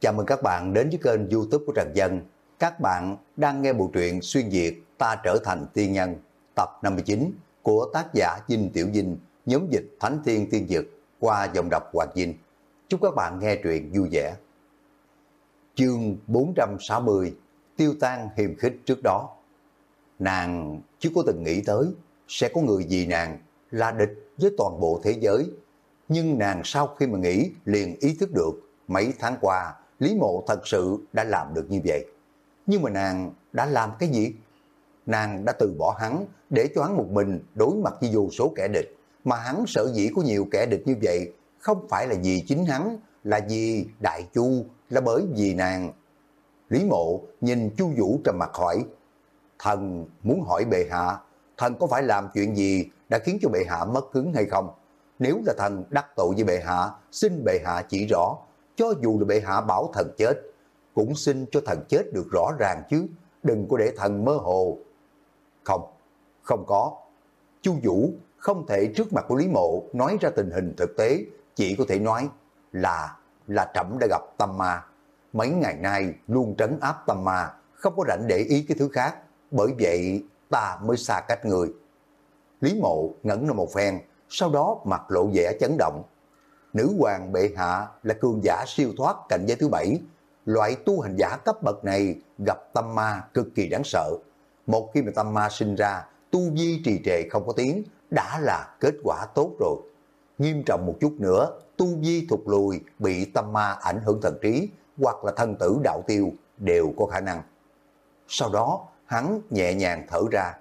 Chào mừng các bạn đến với kênh youtube của Trần Dân. Các bạn đang nghe bộ truyện Xuyên Việt Ta Trở Thành Tiên Nhân tập 59 của tác giả Dinh Tiểu Dinh, nhóm dịch Thánh Thiên Tiên Dực qua dòng đọc Hoàng Dinh. Chúc các bạn nghe truyện vui vẻ. Chương 460 Tiêu tan hiềm khích trước đó Nàng chưa có từng nghĩ tới sẽ có người gì nàng là địch với toàn bộ thế giới. Nhưng nàng sau khi mà nghĩ liền ý thức được mấy tháng qua Lý Mộ thật sự đã làm được như vậy. Nhưng mà nàng đã làm cái gì? Nàng đã từ bỏ hắn để cho hắn một mình đối mặt với vô số kẻ địch. Mà hắn sở dĩ có nhiều kẻ địch như vậy không phải là vì chính hắn, là vì Đại Chu, là bởi vì nàng. Lý Mộ nhìn Chu Vũ trầm mặt hỏi, thần muốn hỏi bệ hạ, thần có phải làm chuyện gì đã khiến cho bệ hạ mất cứng hay không? Nếu là thần đắc tội với bệ hạ, xin bệ hạ chỉ rõ, cho dù là bệ hạ bảo thần chết, cũng xin cho thần chết được rõ ràng chứ, đừng có để thần mơ hồ. Không, không có. Chu Vũ không thể trước mặt của Lý Mộ nói ra tình hình thực tế, chỉ có thể nói là là trẫm đã gặp tâm ma. Mấy ngày nay luôn trấn áp tâm ma, không có rảnh để ý cái thứ khác, bởi vậy ta mới xa cách người. Lý Mộ ngẩn ra một phen, sau đó mặt lộ vẻ chấn động. Nữ hoàng bệ hạ là cường giả siêu thoát cảnh giới thứ bảy. Loại tu hành giả cấp bậc này gặp tâm ma cực kỳ đáng sợ. Một khi mà tâm ma sinh ra, tu vi trì trệ không có tiếng, đã là kết quả tốt rồi. Nghiêm trọng một chút nữa, tu vi thụt lùi, bị tâm ma ảnh hưởng thần trí, hoặc là thân tử đạo tiêu, đều có khả năng. Sau đó, hắn nhẹ nhàng thở ra.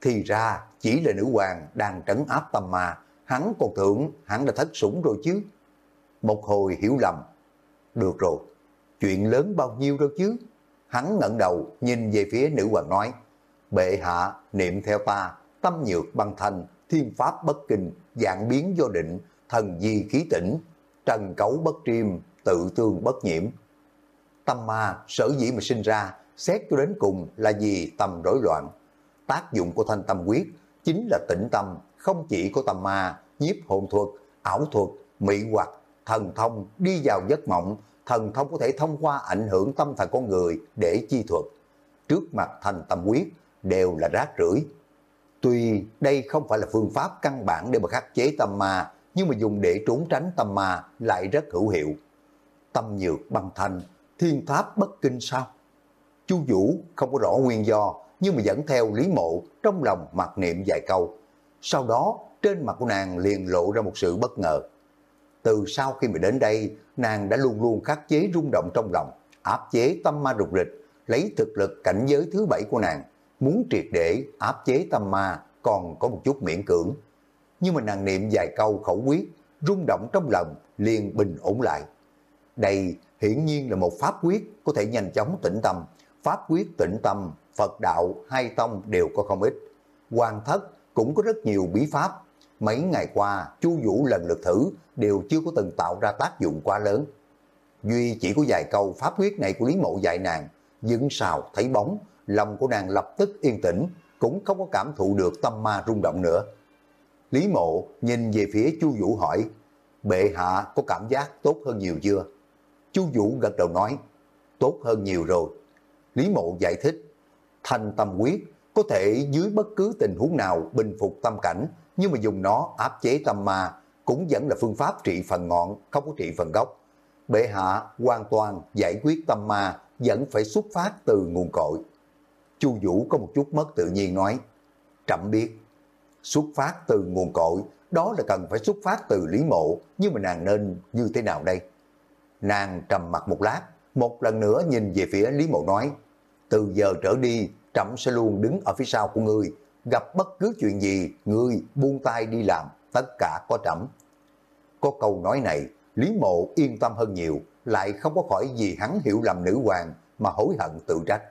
Thì ra, chỉ là nữ hoàng đang trấn áp tâm ma, hắn còn tưởng hắn đã thất sủng rồi chứ. Một hồi hiểu lầm, được rồi, chuyện lớn bao nhiêu đâu chứ. Hắn ngẩng đầu nhìn về phía nữ hoàng nói, bệ hạ niệm theo ta, tâm nhược băng thanh, thiên pháp bất kinh, dạng biến do định, thần di khí tỉnh, trần cấu bất triêm, tự tương bất nhiễm. Tâm ma sở dĩ mà sinh ra, xét cho đến cùng là vì tâm rối loạn. Tác dụng của thanh tâm quyết chính là tĩnh tâm, không chỉ của tâm ma, nhiếp hồn thuật, ảo thuật, mỹ hoặc, thần thông đi vào giấc mộng, thần thông có thể thông qua ảnh hưởng tâm thần con người để chi thuật. Trước mặt thành tâm quyết đều là rác rưởi. Tuy đây không phải là phương pháp căn bản để mà khắc chế tâm ma, nhưng mà dùng để trốn tránh tâm ma lại rất hữu hiệu. Tâm nhược băng thành thiên tháp bất kinh sao? Chu Vũ không có rõ nguyên do, nhưng mà dẫn theo Lý Mộ trong lòng mặc niệm vài câu. Sau đó, trên mặt của nàng liền lộ ra một sự bất ngờ. Từ sau khi mà đến đây, nàng đã luôn luôn khắc chế rung động trong lòng, áp chế tâm ma rụt rịch, lấy thực lực cảnh giới thứ bảy của nàng, muốn triệt để áp chế tâm ma còn có một chút miễn cưỡng. Nhưng mà nàng niệm vài câu khẩu quyết, rung động trong lòng liền bình ổn lại. Đây hiển nhiên là một pháp quyết có thể nhanh chóng tĩnh tâm, pháp quyết tĩnh tâm, Phật đạo, hai tông đều có không ít. Hoàng thất cũng có rất nhiều bí pháp. Mấy ngày qua, Chu Vũ lần lượt thử đều chưa có từng tạo ra tác dụng quá lớn. Duy chỉ có vài câu pháp quyết này của Lý Mộ dạy nàng, dưng sào thấy bóng, lòng của nàng lập tức yên tĩnh, cũng không có cảm thụ được tâm ma rung động nữa. Lý Mộ nhìn về phía Chu Vũ hỏi, bệ hạ có cảm giác tốt hơn nhiều chưa? Chu Vũ gật đầu nói, tốt hơn nhiều rồi. Lý Mộ giải thích, thành tâm quyết có thể dưới bất cứ tình huống nào bình phục tâm cảnh, nhưng mà dùng nó áp chế tâm ma cũng vẫn là phương pháp trị phần ngọn, không có trị phần gốc. Bệ hạ hoàn toàn giải quyết tâm ma vẫn phải xuất phát từ nguồn cội. Chu Vũ có một chút mất tự nhiên nói, trẫm biết, xuất phát từ nguồn cội, đó là cần phải xuất phát từ lý mộ, nhưng mà nàng nên như thế nào đây? Nàng trầm mặt một lát, một lần nữa nhìn về phía Lý Mộ nói, từ giờ trở đi, trẫm sẽ luôn đứng ở phía sau của ngươi, gặp bất cứ chuyện gì, người buông tay đi làm, tất cả có trẫm. Có câu nói này, Lý Mộ yên tâm hơn nhiều, lại không có khỏi gì hắn hiểu lầm nữ hoàng mà hối hận tự trách.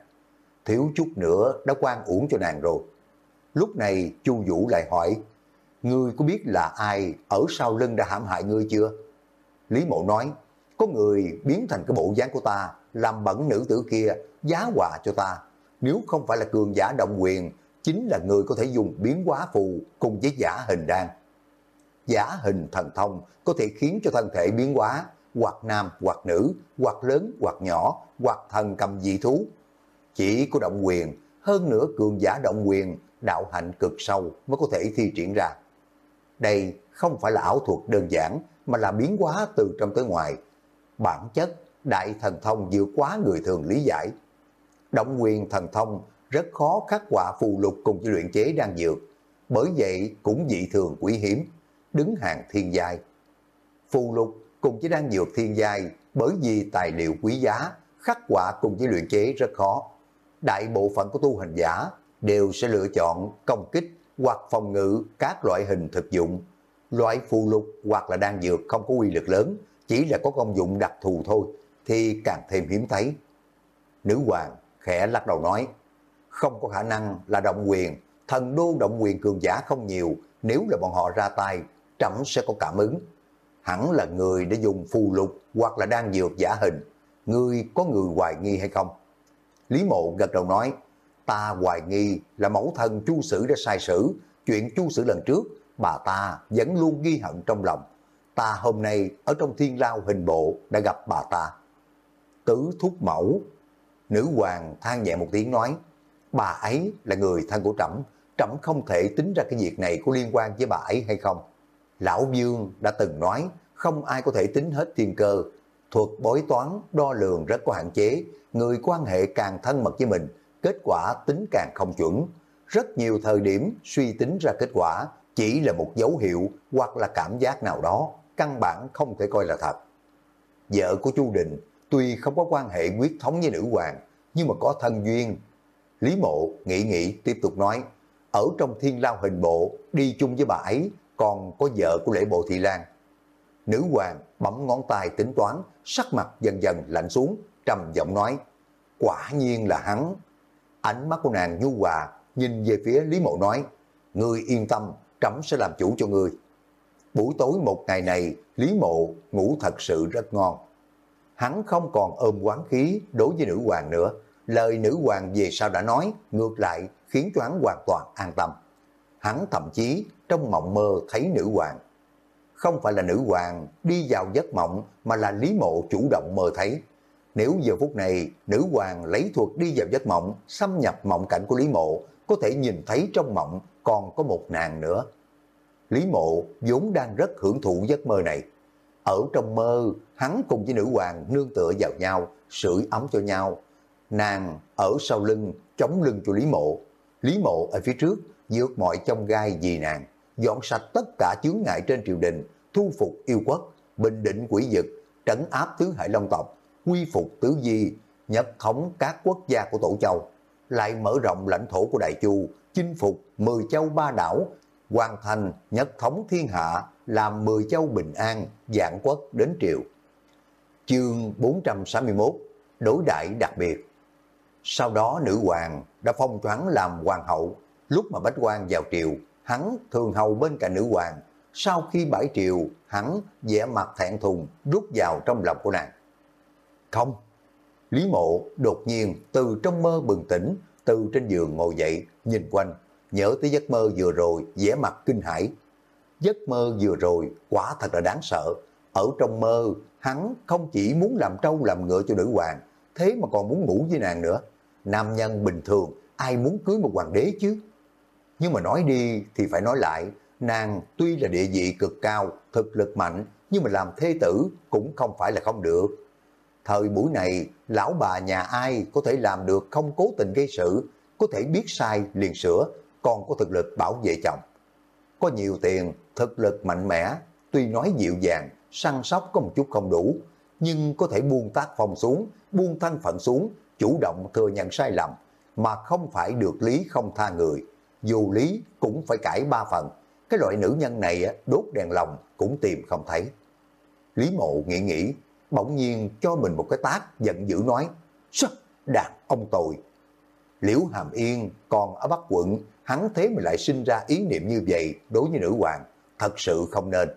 Thiếu chút nữa đã quan uổng cho nàng rồi. Lúc này Chu Vũ lại hỏi, ngươi có biết là ai ở sau lưng đã hãm hại ngươi chưa? Lý Mộ nói, có người biến thành cái bộ dáng của ta, làm bẩn nữ tử kia, giá quà cho ta. Nếu không phải là cường giả động quyền, chính là người có thể dùng biến hóa phù cùng với giả hình đan. Giả hình thần thông có thể khiến cho thân thể biến hóa, hoặc nam hoặc nữ, hoặc lớn hoặc nhỏ, hoặc thần cầm dị thú. Chỉ có động quyền, hơn nữa cường giả động quyền, đạo hạnh cực sâu mới có thể thi triển ra. Đây không phải là ảo thuật đơn giản, mà là biến hóa từ trong tới ngoài. Bản chất, đại thần thông vượt quá người thường lý giải. Động quyền thần thông rất khó khắc họa phù lục cùng với luyện chế đang dược, bởi vậy cũng dị thường quý hiếm, đứng hàng thiên giai. Phù lục cùng với đang dược thiên giai bởi vì tài liệu quý giá, khắc họa cùng với luyện chế rất khó. Đại bộ phận của tu hành giả đều sẽ lựa chọn công kích hoặc phòng ngự các loại hình thực dụng. Loại phù lục hoặc là đan dược không có uy lực lớn, chỉ là có công dụng đặc thù thôi, thì càng thêm hiếm thấy. Nữ hoàng khẽ lắc đầu nói, không có khả năng là động quyền, thần đô động quyền cường giả không nhiều, nếu là bọn họ ra tay, trẫm sẽ có cảm ứng. Hẳn là người đã dùng phù lục hoặc là đang dược giả hình, người có người hoài nghi hay không? Lý mộ gật đầu nói, ta hoài nghi là mẫu thân chu sử đã sai sử, chuyện chu sử lần trước, bà ta vẫn luôn ghi hận trong lòng. Ta hôm nay ở trong thiên lao hình bộ đã gặp bà ta. Tứ thúc mẫu, nữ hoàng than nhẹ một tiếng nói, bà ấy là người thân của trẫm trẫm không thể tính ra cái việc này có liên quan với bà ấy hay không. Lão Dương đã từng nói, không ai có thể tính hết thiên cơ. Thuật bói toán, đo lường rất có hạn chế, người quan hệ càng thân mật với mình, kết quả tính càng không chuẩn. Rất nhiều thời điểm suy tính ra kết quả chỉ là một dấu hiệu hoặc là cảm giác nào đó, căn bản không thể coi là thật. Vợ của Chu Đình tuy không có quan hệ quyết thống với nữ hoàng, nhưng mà có thân duyên. Lý Mộ nghĩ nghĩ tiếp tục nói, ở trong thiên lao hình bộ, đi chung với bà ấy, còn có vợ của lễ bộ Thị Lan. Nữ hoàng bấm ngón tay tính toán, sắc mặt dần dần lạnh xuống, trầm giọng nói, quả nhiên là hắn. Ánh mắt của nàng nhu hòa, nhìn về phía Lý Mộ nói, ngươi yên tâm, trẫm sẽ làm chủ cho ngươi. Buổi tối một ngày này, Lý Mộ ngủ thật sự rất ngon. Hắn không còn ôm quán khí đối với nữ hoàng nữa. Lời nữ hoàng về sau đã nói, ngược lại khiến cho hắn hoàn toàn an tâm. Hắn thậm chí trong mộng mơ thấy nữ hoàng. Không phải là nữ hoàng đi vào giấc mộng mà là Lý Mộ chủ động mơ thấy. Nếu giờ phút này nữ hoàng lấy thuật đi vào giấc mộng, xâm nhập mộng cảnh của Lý Mộ, có thể nhìn thấy trong mộng còn có một nàng nữa. Lý Mộ vốn đang rất hưởng thụ giấc mơ này. Ở trong mơ, hắn cùng với nữ hoàng nương tựa vào nhau, sưởi ấm cho nhau. Nàng ở sau lưng, chống lưng cho Lý Mộ. Lý Mộ ở phía trước, dược mọi trong gai vì nàng, dọn sạch tất cả chướng ngại trên triều đình, thu phục yêu quốc, bình định quỷ dực, trấn áp tứ hải long tộc, quy phục tứ di, nhập thống các quốc gia của tổ châu, lại mở rộng lãnh thổ của Đại Chu, chinh phục mười châu ba đảo, hoàn thành nhất thống thiên hạ, làm mười châu bình an, dạng quốc đến triều. Chương 461 Đối đại đặc biệt sau đó nữ hoàng đã phong cho hắn làm hoàng hậu, lúc mà bách quan vào triều, hắn thường hầu bên cạnh nữ hoàng, sau khi bãi triều, hắn vẻ mặt thẹn thùng rút vào trong lòng của nàng. Không, Lý mộ đột nhiên từ trong mơ bừng tỉnh, từ trên giường ngồi dậy, nhìn quanh, nhớ tới giấc mơ vừa rồi, vẻ mặt kinh hãi. Giấc mơ vừa rồi quả thật là đáng sợ. Ở trong mơ, hắn không chỉ muốn làm trâu làm ngựa cho nữ hoàng, thế mà còn muốn ngủ với nàng nữa. Nam nhân bình thường, ai muốn cưới một hoàng đế chứ? Nhưng mà nói đi thì phải nói lại, nàng tuy là địa vị cực cao, thực lực mạnh, nhưng mà làm thê tử cũng không phải là không được. Thời buổi này, lão bà nhà ai có thể làm được không cố tình gây sự, có thể biết sai liền sửa, còn có thực lực bảo vệ chồng. Có nhiều tiền, thực lực mạnh mẽ, tuy nói dịu dàng, săn sóc có một chút không đủ, nhưng có thể buông tác phòng xuống, buông thân phận xuống, chủ động thừa nhận sai lầm, mà không phải được lý không tha người. Dù lý cũng phải cải ba phần, cái loại nữ nhân này đốt đèn lòng cũng tìm không thấy. Lý mộ nghĩ nghĩ, bỗng nhiên cho mình một cái tác giận dữ nói, Sao, đàn ông tồi. Liễu Hàm Yên còn ở Bắc quận, hắn thế mà lại sinh ra ý niệm như vậy đối với nữ hoàng, thật sự không nên.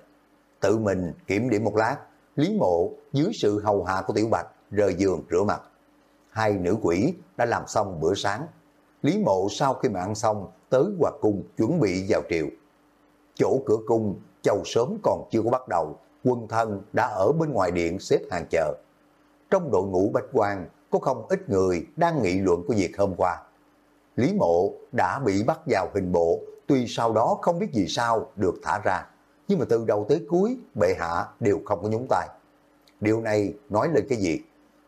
Tự mình kiểm điểm một lát, Lý Mộ dưới sự hầu hạ của Tiểu Bạch rời giường rửa mặt. Hai nữ quỷ đã làm xong bữa sáng. Lý Mộ sau khi mà ăn xong tới Hòa Cung chuẩn bị vào triều. Chỗ cửa cung, chầu sớm còn chưa có bắt đầu, quân thân đã ở bên ngoài điện xếp hàng chờ. Trong đội ngũ bách quan có không ít người đang nghị luận của việc hôm qua. Lý Mộ đã bị bắt vào hình bộ, tuy sau đó không biết vì sao được thả ra, nhưng mà từ đầu tới cuối bệ hạ đều không có nhúng tay. Điều này nói lên cái gì?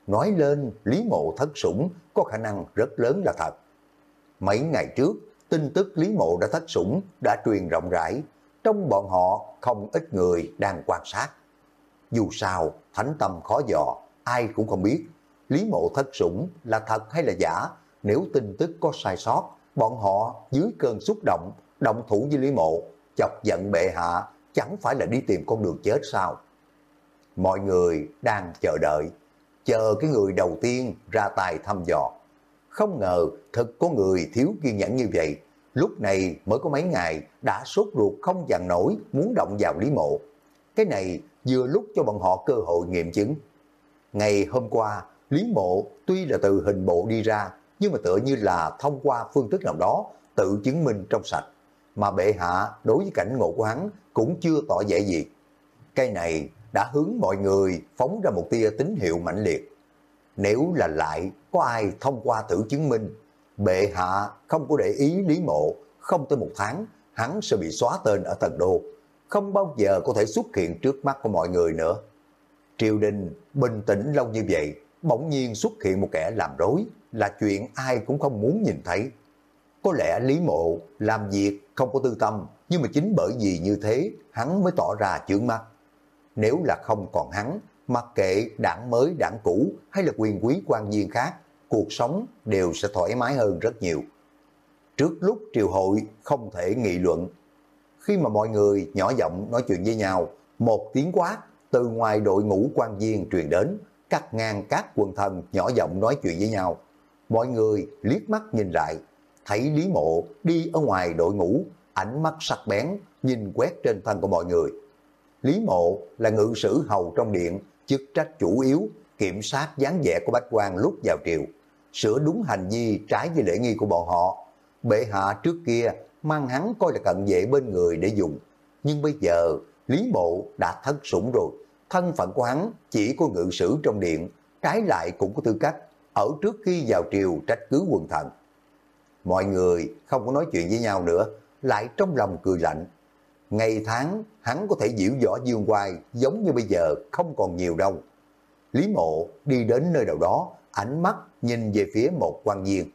Nói lên Lý Mộ thất sủng có khả năng rất lớn là thật. Mấy ngày trước, tin tức Lý Mộ đã thất sủng đã truyền rộng rãi, trong bọn họ không ít người đang quan sát. Dù sao, thánh tâm khó dò, ai cũng không biết Lý Mộ thất sủng là thật hay là giả, nếu tin tức có sai sót, bọn họ dưới cơn xúc động, động thủ với Lý Mộ, chọc giận bệ hạ, chẳng phải là đi tìm con đường chết sao? Mọi người đang chờ đợi, chờ cái người đầu tiên ra tay thăm dò. Không ngờ thật có người thiếu kiên nhẫn như vậy, lúc này mới có mấy ngày đã sốt ruột không dằn nổi muốn động vào Lý Mộ. Cái này vừa lúc cho bọn họ cơ hội nghiệm chứng. Ngày hôm qua, Lý Mộ tuy là từ hình bộ đi ra, nhưng mà tựa như là thông qua phương thức nào đó tự chứng minh trong sạch. Mà bệ hạ đối với cảnh ngộ của hắn cũng chưa tỏ vẻ gì. Cái này đã hướng mọi người phóng ra một tia tín hiệu mạnh liệt. Nếu là lại có ai thông qua thử chứng minh, bệ hạ không có để ý Lý Mộ, không tới một tháng, hắn sẽ bị xóa tên ở tầng đô, không bao giờ có thể xuất hiện trước mắt của mọi người nữa. Triều đình bình tĩnh lâu như vậy, bỗng nhiên xuất hiện một kẻ làm rối là chuyện ai cũng không muốn nhìn thấy. Có lẽ Lý Mộ làm việc không có tư tâm, nhưng mà chính bởi vì như thế, hắn mới tỏ ra chướng mắt. Nếu là không còn hắn, mặc kệ đảng mới, đảng cũ hay là quyền quý quan viên khác, cuộc sống đều sẽ thoải mái hơn rất nhiều. Trước lúc triều hội không thể nghị luận, khi mà mọi người nhỏ giọng nói chuyện với nhau, một tiếng quát từ ngoài đội ngũ quan viên truyền đến, cắt ngang các quần thần nhỏ giọng nói chuyện với nhau. Mọi người liếc mắt nhìn lại, thấy Lý Mộ đi ở ngoài đội ngũ, ánh mắt sắc bén, nhìn quét trên thân của mọi người. Lý Mộ là ngự sử hầu trong điện, chức trách chủ yếu, kiểm soát dáng vẻ của bách quan lúc vào triều, sửa đúng hành vi trái với lễ nghi của bọn họ. Bệ hạ trước kia mang hắn coi là cận vệ bên người để dùng, nhưng bây giờ Lý Mộ đã thất sủng rồi, thân phận của hắn chỉ có ngự sử trong điện, trái lại cũng có tư cách ở trước khi vào triều trách cứ quần thần. Mọi người không có nói chuyện với nhau nữa, lại trong lòng cười lạnh. Ngày tháng hắn có thể diễu võ dương hoài giống như bây giờ không còn nhiều đâu. Lý mộ đi đến nơi nào đó, ánh mắt nhìn về phía một quan viên.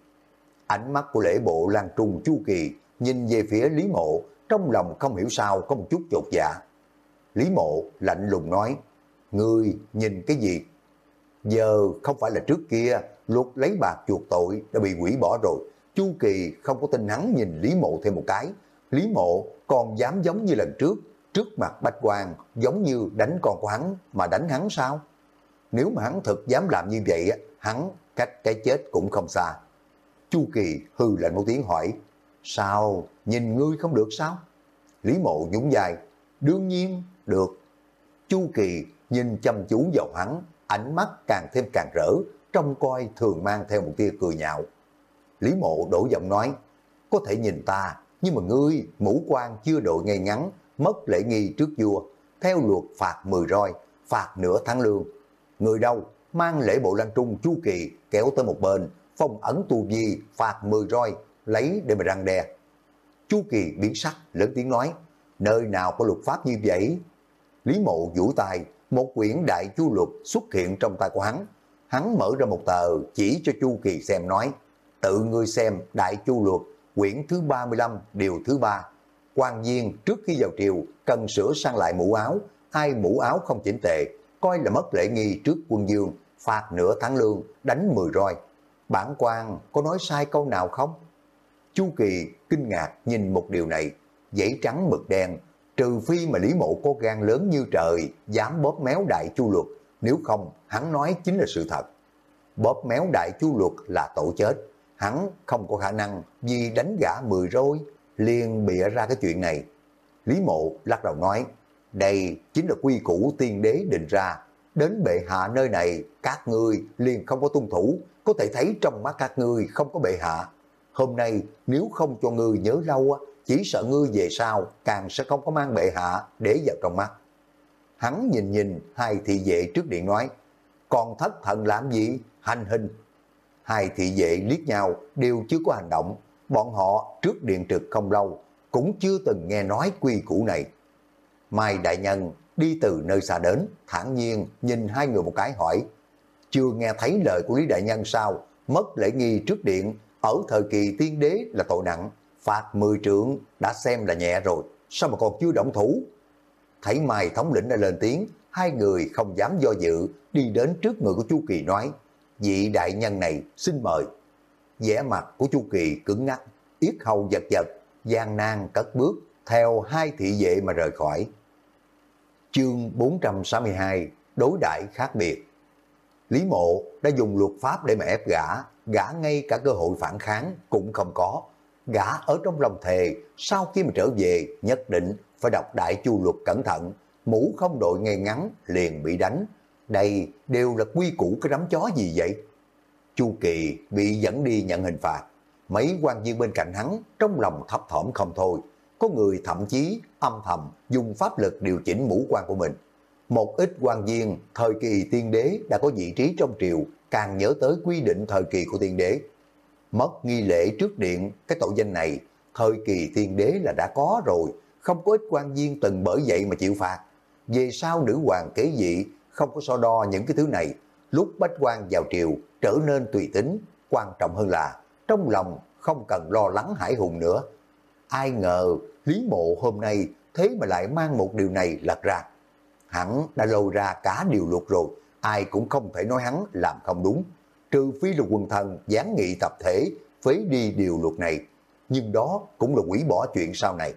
Ánh mắt của lễ bộ Lan trùng Chu Kỳ nhìn về phía Lý mộ, trong lòng không hiểu sao có một chút chột dạ. Lý mộ lạnh lùng nói, Ngươi nhìn cái gì? Giờ không phải là trước kia, luật lấy bạc chuột tội đã bị quỷ bỏ rồi. Chu Kỳ không có tin hắn nhìn Lý Mộ thêm một cái. Lý Mộ còn dám giống như lần trước, trước mặt Bạch Quang giống như đánh con của hắn mà đánh hắn sao? Nếu mà hắn thực dám làm như vậy, hắn cách cái chết cũng không xa. Chu Kỳ hư lạnh một tiếng hỏi, sao, nhìn ngươi không được sao? Lý Mộ nhún dài, đương nhiên, được. Chu Kỳ nhìn chăm chú vào hắn, ánh mắt càng thêm càng rỡ, trong coi thường mang theo một tia cười nhạo. Lý mộ đổ giọng nói, có thể nhìn ta, nhưng mà ngươi, mũ quan chưa đội ngay ngắn, mất lễ nghi trước vua, theo luật phạt 10 roi, phạt nửa tháng lương. Người đâu, mang lễ bộ lan trung chu kỳ kéo tới một bên, phong ấn tu vi, phạt 10 roi, lấy để mà răng đe. Chu kỳ biến sắc, lớn tiếng nói, nơi nào có luật pháp như vậy? Lý mộ vũ tài một quyển đại chu luật xuất hiện trong tay của hắn. Hắn mở ra một tờ chỉ cho Chu Kỳ xem nói, tự ngươi xem đại chu luật, quyển thứ 35, điều thứ ba quan viên trước khi vào triều cần sửa sang lại mũ áo, ai mũ áo không chỉnh tề, coi là mất lễ nghi trước quân dương, phạt nửa tháng lương, đánh 10 roi. Bản quan có nói sai câu nào không? Chu Kỳ kinh ngạc nhìn một điều này, giấy trắng mực đen, trừ phi mà Lý Mộ có gan lớn như trời, dám bóp méo đại chu luật, nếu không, hắn nói chính là sự thật. Bóp méo đại chu luật là tổ chết, hắn không có khả năng vì đánh gã mười roi, liền bịa ra cái chuyện này. Lý Mộ lắc đầu nói, đây chính là quy củ tiên đế định ra, đến bệ hạ nơi này, các ngươi liền không có tuân thủ, có thể thấy trong mắt các ngươi không có bệ hạ. Hôm nay nếu không cho ngươi nhớ lâu chỉ sợ ngươi về sau càng sẽ không có mang bệ hạ để vào trong mắt. Hắn nhìn nhìn hai thị vệ trước điện nói, còn thất thần làm gì? Hành hình. Hai thị vệ liếc nhau đều chưa có hành động. Bọn họ trước điện trực không lâu, cũng chưa từng nghe nói quy củ này. Mai Đại Nhân đi từ nơi xa đến, thản nhiên nhìn hai người một cái hỏi, chưa nghe thấy lời của Lý Đại Nhân sao, mất lễ nghi trước điện, ở thời kỳ tiên đế là tội nặng, phạt 10 trượng đã xem là nhẹ rồi, sao mà còn chưa động thủ? Thấy Mai thống lĩnh đã lên tiếng, hai người không dám do dự, đi đến trước người của Chu Kỳ nói, vị đại nhân này xin mời. vẻ mặt của Chu Kỳ cứng ngắc, yết hầu giật giật, gian nan cất bước, theo hai thị vệ mà rời khỏi. Chương 462 Đối đại khác biệt Lý mộ đã dùng luật pháp để mà ép gã, gã ngay cả cơ hội phản kháng cũng không có. Gã ở trong lòng thề, sau khi mà trở về nhất định phải đọc đại chu luật cẩn thận, mũ không đội ngay ngắn liền bị đánh. Đây đều là quy củ cái đám chó gì vậy? Chu Kỳ bị dẫn đi nhận hình phạt. Mấy quan viên bên cạnh hắn trong lòng thấp thỏm không thôi. Có người thậm chí âm thầm dùng pháp lực điều chỉnh mũ quan của mình. Một ít quan viên thời kỳ tiên đế đã có vị trí trong triều càng nhớ tới quy định thời kỳ của tiên đế. Mất nghi lễ trước điện, cái tội danh này, thời kỳ tiên đế là đã có rồi, không có ít quan viên từng bởi vậy mà chịu phạt. Về sau nữ hoàng kế dị không có so đo những cái thứ này, lúc bách quan vào triều trở nên tùy tính, quan trọng hơn là trong lòng không cần lo lắng hải hùng nữa. Ai ngờ Lý Mộ hôm nay thế mà lại mang một điều này lật ra. Hắn đã lôi ra cả điều luật rồi, ai cũng không thể nói hắn làm không đúng. Trừ phi là quần thần gián nghị tập thể, phế đi điều luật này. Nhưng đó cũng là quỷ bỏ chuyện sau này.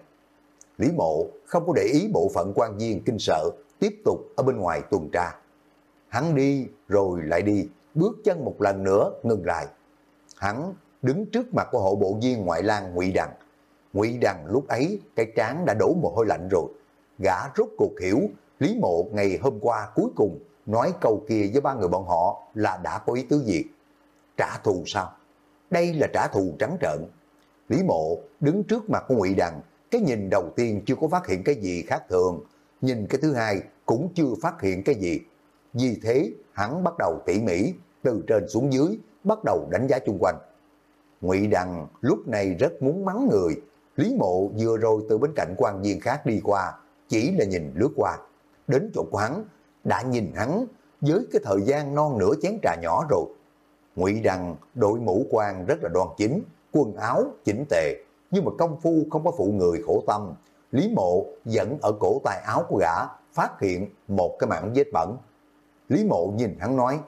Lý Mộ không có để ý bộ phận quan viên kinh sợ, tiếp tục ở bên ngoài tuần tra. Hắn đi rồi lại đi, bước chân một lần nữa ngừng lại. Hắn đứng trước mặt của hộ bộ viên ngoại lang Ngụy Đằng. Ngụy Đằng lúc ấy cái trán đã đổ mồ hôi lạnh rồi. Gã rốt cuộc hiểu Lý Mộ ngày hôm qua cuối cùng nói câu kia với ba người bọn họ là đã có ý tứ gì. Trả thù sao? Đây là trả thù trắng trợn. Lý Mộ đứng trước mặt của Ngụy Đằng, cái nhìn đầu tiên chưa có phát hiện cái gì khác thường, nhìn cái thứ hai cũng chưa phát hiện cái gì. Vì thế, hắn bắt đầu tỉ mỉ, từ trên xuống dưới, bắt đầu đánh giá chung quanh. Ngụy Đằng lúc này rất muốn mắng người, Lý Mộ vừa rồi từ bên cạnh quan viên khác đi qua, chỉ là nhìn lướt qua. Đến chỗ của hắn, đã nhìn hắn với cái thời gian non nửa chén trà nhỏ rồi. Ngụy Đằng đội mũ quan rất là đoan chính, quần áo chỉnh tề, nhưng mà công phu không có phụ người khổ tâm. Lý Mộ dẫn ở cổ tay áo của gã phát hiện một cái mảng vết bẩn. Lý Mộ nhìn hắn nói,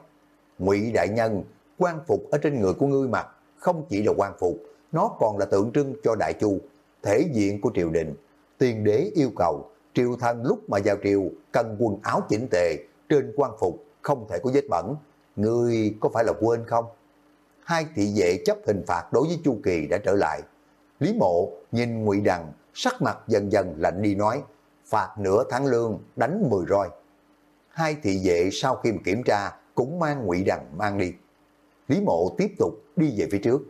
Ngụy Đại Nhân, quan phục ở trên người của ngươi mặc không chỉ là quan phục, nó còn là tượng trưng cho Đại Chu, thể diện của triều đình. Tiên đế yêu cầu, triều thần lúc mà vào triều cần quần áo chỉnh tề, trên quan phục không thể có vết bẩn. Ngươi có phải là quên không? Hai thị vệ chấp hình phạt đối với Chu Kỳ đã trở lại. Lý Mộ nhìn Ngụy Đằng, sắc mặt dần dần lạnh đi nói, phạt nửa tháng lương, đánh 10 roi. Hai thị vệ sau khi kiểm tra cũng mang Ngụy Đằng mang đi. Lý Mộ tiếp tục đi về phía trước.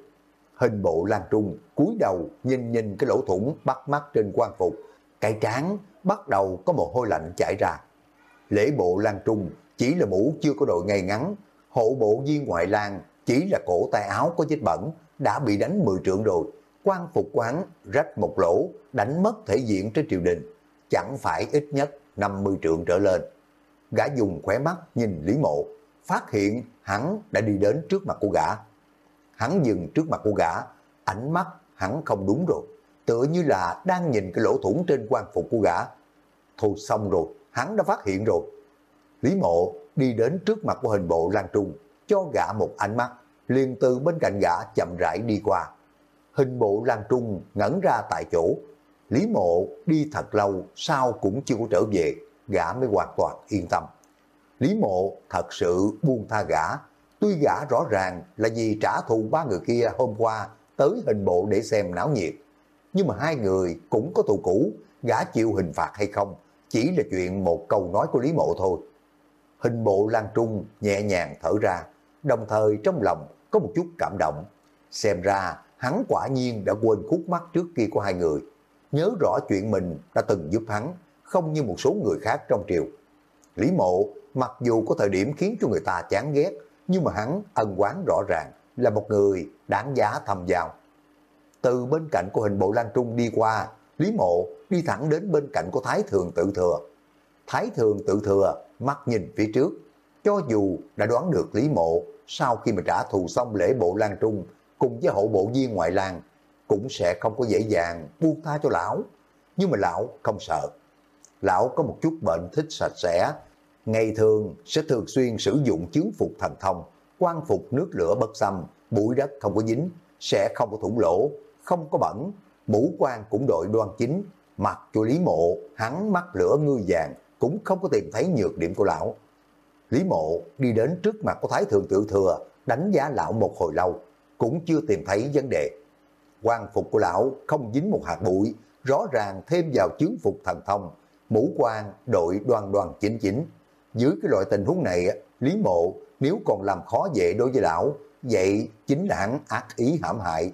Hình bộ Lan Trung cúi đầu nhìn nhìn cái lỗ thủng bắt mắt trên quan phục, cái trán bắt đầu có một hôi lạnh chảy ra. Lễ bộ Lan Trung chỉ là mũ chưa có đội ngay ngắn, hộ bộ viên ngoại lang chỉ là cổ tay áo có vết bẩn, đã bị đánh 10 trượng rồi quan phục quán rách một lỗ, đánh mất thể diện trên triều đình, chẳng phải ít nhất 50 trượng trở lên. Gã dùng khóe mắt nhìn Lý Mộ, phát hiện hắn đã đi đến trước mặt của gã. Hắn dừng trước mặt của gã, ánh mắt hắn không đúng rồi, tựa như là đang nhìn cái lỗ thủng trên quan phục của gã. Thôi xong rồi, hắn đã phát hiện rồi. Lý Mộ đi đến trước mặt của hình bộ Lan Trung, cho gã một ánh mắt, liền từ bên cạnh gã chậm rãi đi qua. Hình bộ Lan Trung ngẩn ra tại chỗ. Lý Mộ đi thật lâu, sao cũng chưa có trở về, gã mới hoàn toàn yên tâm. Lý Mộ thật sự buông tha gã, tuy gã rõ ràng là vì trả thù ba người kia hôm qua tới hình bộ để xem náo nhiệt. Nhưng mà hai người cũng có thù cũ, gã chịu hình phạt hay không, chỉ là chuyện một câu nói của Lý Mộ thôi. Hình bộ Lan Trung nhẹ nhàng thở ra, đồng thời trong lòng có một chút cảm động. Xem ra hắn quả nhiên đã quên khúc mắt trước kia của hai người. Nhớ rõ chuyện mình đã từng giúp hắn, không như một số người khác trong triều. Lý Mộ mặc dù có thời điểm khiến cho người ta chán ghét, nhưng mà hắn ân quán rõ ràng là một người đáng giá thầm giao. Từ bên cạnh của hình bộ Lan Trung đi qua, Lý Mộ đi thẳng đến bên cạnh của Thái Thường tự thừa. Thái Thường tự thừa, mắt nhìn phía trước, cho dù đã đoán được Lý Mộ sau khi mà trả thù xong lễ bộ Lan Trung cùng với hậu bộ viên ngoại lang cũng sẽ không có dễ dàng buông tha cho lão. Nhưng mà lão không sợ. Lão có một chút bệnh thích sạch sẽ, ngày thường sẽ thường xuyên sử dụng chứng phục thần thông, quan phục nước lửa bất xâm, bụi đất không có dính, sẽ không có thủng lỗ, không có bẩn, mũ quan cũng đội đoan chính, mặt cho Lý Mộ, hắn mắt lửa ngư vàng, cũng không có tìm thấy nhược điểm của lão. Lý Mộ đi đến trước mặt của Thái Thượng Tự Thừa, đánh giá lão một hồi lâu, cũng chưa tìm thấy vấn đề. quan phục của lão không dính một hạt bụi, rõ ràng thêm vào chướng phục thần thông, mũ quan đội đoan đoan chính chính. Dưới cái loại tình huống này, Lý Mộ nếu còn làm khó dễ đối với lão, vậy chính là hắn ác ý hãm hại.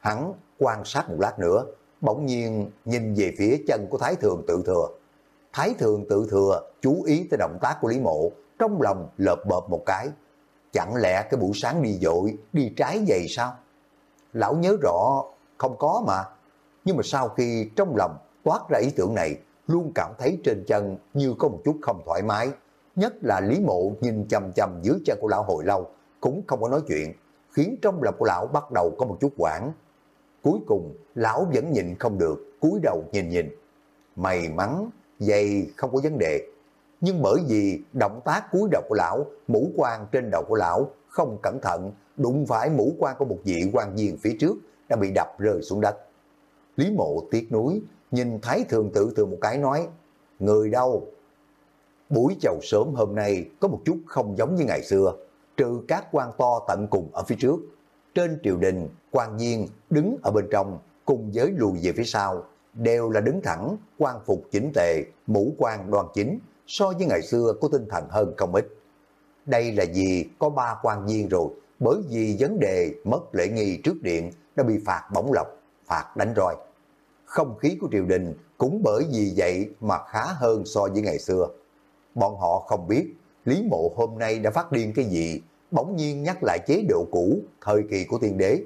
Hắn quan sát một lát nữa, bỗng nhiên nhìn về phía chân của Thái Thường tự thừa. Thái Thường tự thừa chú ý tới động tác của Lý Mộ, trong lòng lợp bợp một cái. Chẳng lẽ cái buổi sáng đi dội, đi trái vậy sao? Lão nhớ rõ, không có mà. Nhưng mà sau khi trong lòng toát ra ý tưởng này, luôn cảm thấy trên chân như có một chút không thoải mái. Nhất là Lý Mộ nhìn chầm chầm dưới chân của lão hồi lâu, cũng không có nói chuyện, khiến trong lòng của lão bắt đầu có một chút quảng. Cuối cùng, lão vẫn nhìn không được, cúi đầu nhìn nhìn. May mắn, dây không có vấn đề. Nhưng bởi vì động tác cúi đầu của lão, mũ quan trên đầu của lão không cẩn thận, đụng phải mũ quan của một vị quan viên phía trước đã bị đập rơi xuống đất. Lý mộ tiếc nuối nhìn Thái Thường tự từ một cái nói, người đâu? Buổi chầu sớm hôm nay có một chút không giống như ngày xưa, trừ các quan to tận cùng ở phía trước. Trên triều đình, quan viên đứng ở bên trong cùng với lùi về phía sau, đều là đứng thẳng, quan phục chỉnh tề, mũ quan đoan chính, so với ngày xưa có tinh thần hơn không ít. Đây là vì có ba quan viên rồi, bởi vì vấn đề mất lễ nghi trước điện đã bị phạt bổng lộc, phạt đánh roi. Không khí của triều đình cũng bởi vì vậy mà khá hơn so với ngày xưa. Bọn họ không biết Lý Mộ hôm nay đã phát điên cái gì, bỗng nhiên nhắc lại chế độ cũ, thời kỳ của tiên đế.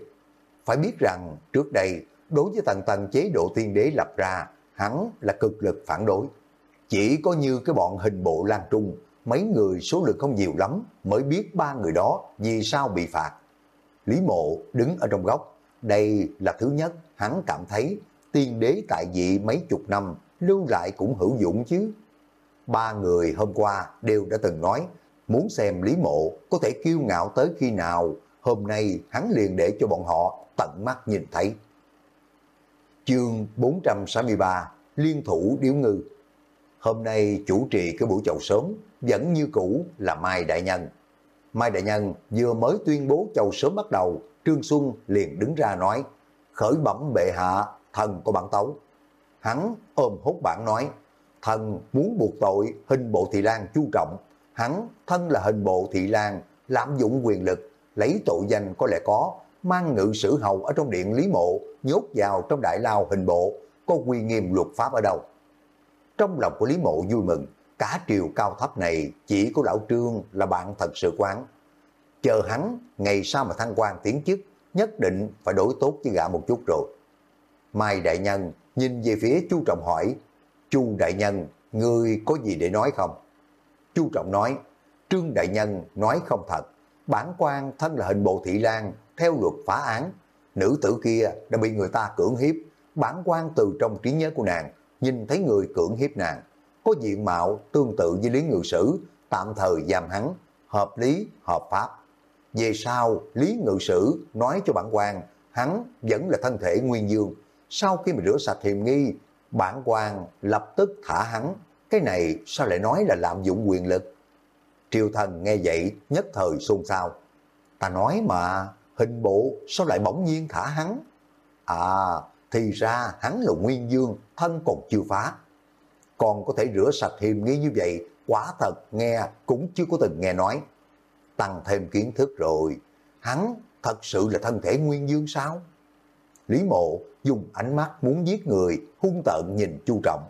Phải biết rằng trước đây, đối với tầng tầng chế độ tiên đế lập ra, hắn là cực lực phản đối. Chỉ có như cái bọn hình bộ Lan Trung, mấy người số lượng không nhiều lắm mới biết ba người đó vì sao bị phạt. Lý Mộ đứng ở trong góc, đây là thứ nhất hắn cảm thấy tiên đế tại vị mấy chục năm lưu lại cũng hữu dụng chứ. Ba người hôm qua đều đã từng nói muốn xem Lý Mộ có thể kiêu ngạo tới khi nào, hôm nay hắn liền để cho bọn họ tận mắt nhìn thấy. Chương 463 Liên thủ Điếu Ngư Hôm nay chủ trì cái buổi chầu sớm vẫn như cũ là Mai Đại Nhân. Mai Đại Nhân vừa mới tuyên bố chầu sớm bắt đầu, Trương Xuân liền đứng ra nói, khởi bẩm bệ hạ, thần có bản tấu. Hắn ôm hốt bản nói, thần muốn buộc tội hình bộ thị lan chu trọng. Hắn thân là hình bộ thị lan, lạm dụng quyền lực, lấy tội danh có lẽ có, mang ngự sử hầu ở trong điện Lý Mộ, nhốt vào trong đại lao hình bộ, có quy nghiêm luật pháp ở đâu. Trong lòng của Lý Mộ vui mừng, cả triều cao thấp này chỉ có lão Trương là bạn thật sự quán. Chờ hắn, ngày sau mà thăng quan tiến chức, nhất định phải đối tốt với gã một chút rồi. Mai Đại Nhân nhìn về phía Chu Trọng hỏi, Chu Đại Nhân, ngươi có gì để nói không? Chu Trọng nói, Trương Đại Nhân nói không thật, bản quan thân là hình bộ thị lan, theo luật phá án, nữ tử kia đã bị người ta cưỡng hiếp, bản quan từ trong trí nhớ của nàng, nhìn thấy người cưỡng hiếp nàng, có diện mạo tương tự với Lý Ngự Sử, tạm thời giam hắn, hợp lý, hợp pháp. Về sau, Lý Ngự Sử nói cho bản quan, hắn vẫn là thân thể nguyên dương. Sau khi mà rửa sạch hiểm nghi, bản quan lập tức thả hắn. Cái này sao lại nói là lạm dụng quyền lực? Triều thần nghe vậy, nhất thời xôn xao. Ta nói mà, hình bộ sao lại bỗng nhiên thả hắn? À, thì ra hắn là nguyên dương, thân còn chưa phá. Còn có thể rửa sạch hiềm nghi như vậy, quả thật nghe cũng chưa có từng nghe nói. Tăng thêm kiến thức rồi, hắn thật sự là thân thể nguyên dương sao? Lý mộ dùng ánh mắt muốn giết người, hung tợn nhìn chu trọng.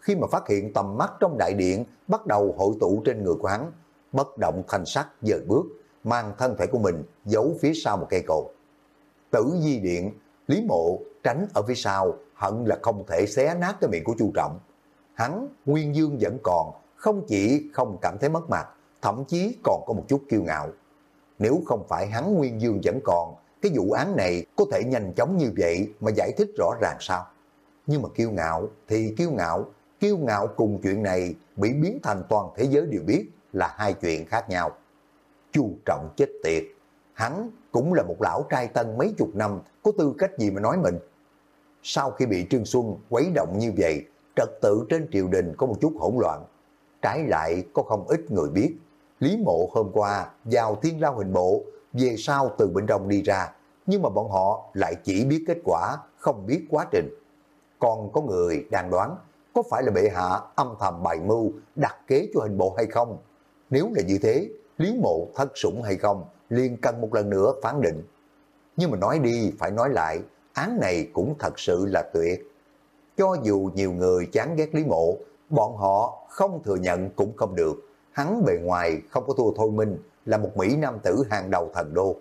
khi mà phát hiện tầm mắt trong đại điện bắt đầu hội tụ trên người của hắn, bất động thanh sắc dời bước, mang thân thể của mình giấu phía sau một cây cột. Tử di điện, Lý Mộ tránh ở phía sau, hận là không thể xé nát cái miệng của Chu Trọng. Hắn, Nguyên Dương vẫn còn, không chỉ không cảm thấy mất mặt, thậm chí còn có một chút kiêu ngạo. Nếu không phải hắn Nguyên Dương vẫn còn, cái vụ án này có thể nhanh chóng như vậy mà giải thích rõ ràng sao? Nhưng mà kiêu ngạo thì kiêu ngạo, kiêu ngạo cùng chuyện này bị biến thành toàn thế giới đều biết là hai chuyện khác nhau. Chu trọng chết tiệt, hắn cũng là một lão trai tân mấy chục năm, có tư cách gì mà nói mình. Sau khi bị Trương Xuân quấy động như vậy, trật tự trên triều đình có một chút hỗn loạn. Trái lại có không ít người biết, Lý Mộ hôm qua vào thiên lao hình bộ, về sau từ bên trong đi ra, nhưng mà bọn họ lại chỉ biết kết quả, không biết quá trình. Còn có người đang đoán, có phải là bệ hạ âm thầm bài mưu đặt kế cho hình bộ hay không? Nếu là như thế, Lý Mộ thất sủng hay không, liền cần một lần nữa phán định. Nhưng mà nói đi, phải nói lại, án này cũng thật sự là tuyệt. Cho dù nhiều người chán ghét Lý Mộ, bọn họ không thừa nhận cũng không được. Hắn bề ngoài không có thua Thôi Minh, là một Mỹ nam tử hàng đầu thần đô.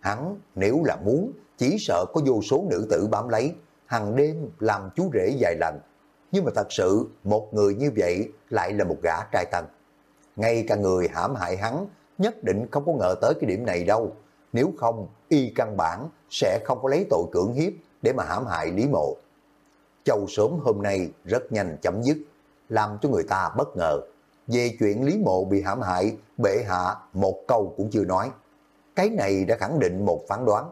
Hắn nếu là muốn, chỉ sợ có vô số nữ tử bám lấy, hàng đêm làm chú rể dài lành Nhưng mà thật sự, một người như vậy lại là một gã trai tăng. Ngay cả người hãm hại hắn, nhất định không có ngờ tới cái điểm này đâu. Nếu không, y căn bản sẽ không có lấy tội cưỡng hiếp để mà hãm hại Lý Mộ. Châu sớm hôm nay rất nhanh chấm dứt, làm cho người ta bất ngờ. Về chuyện Lý Mộ bị hãm hại, bệ hạ một câu cũng chưa nói. Cái này đã khẳng định một phán đoán.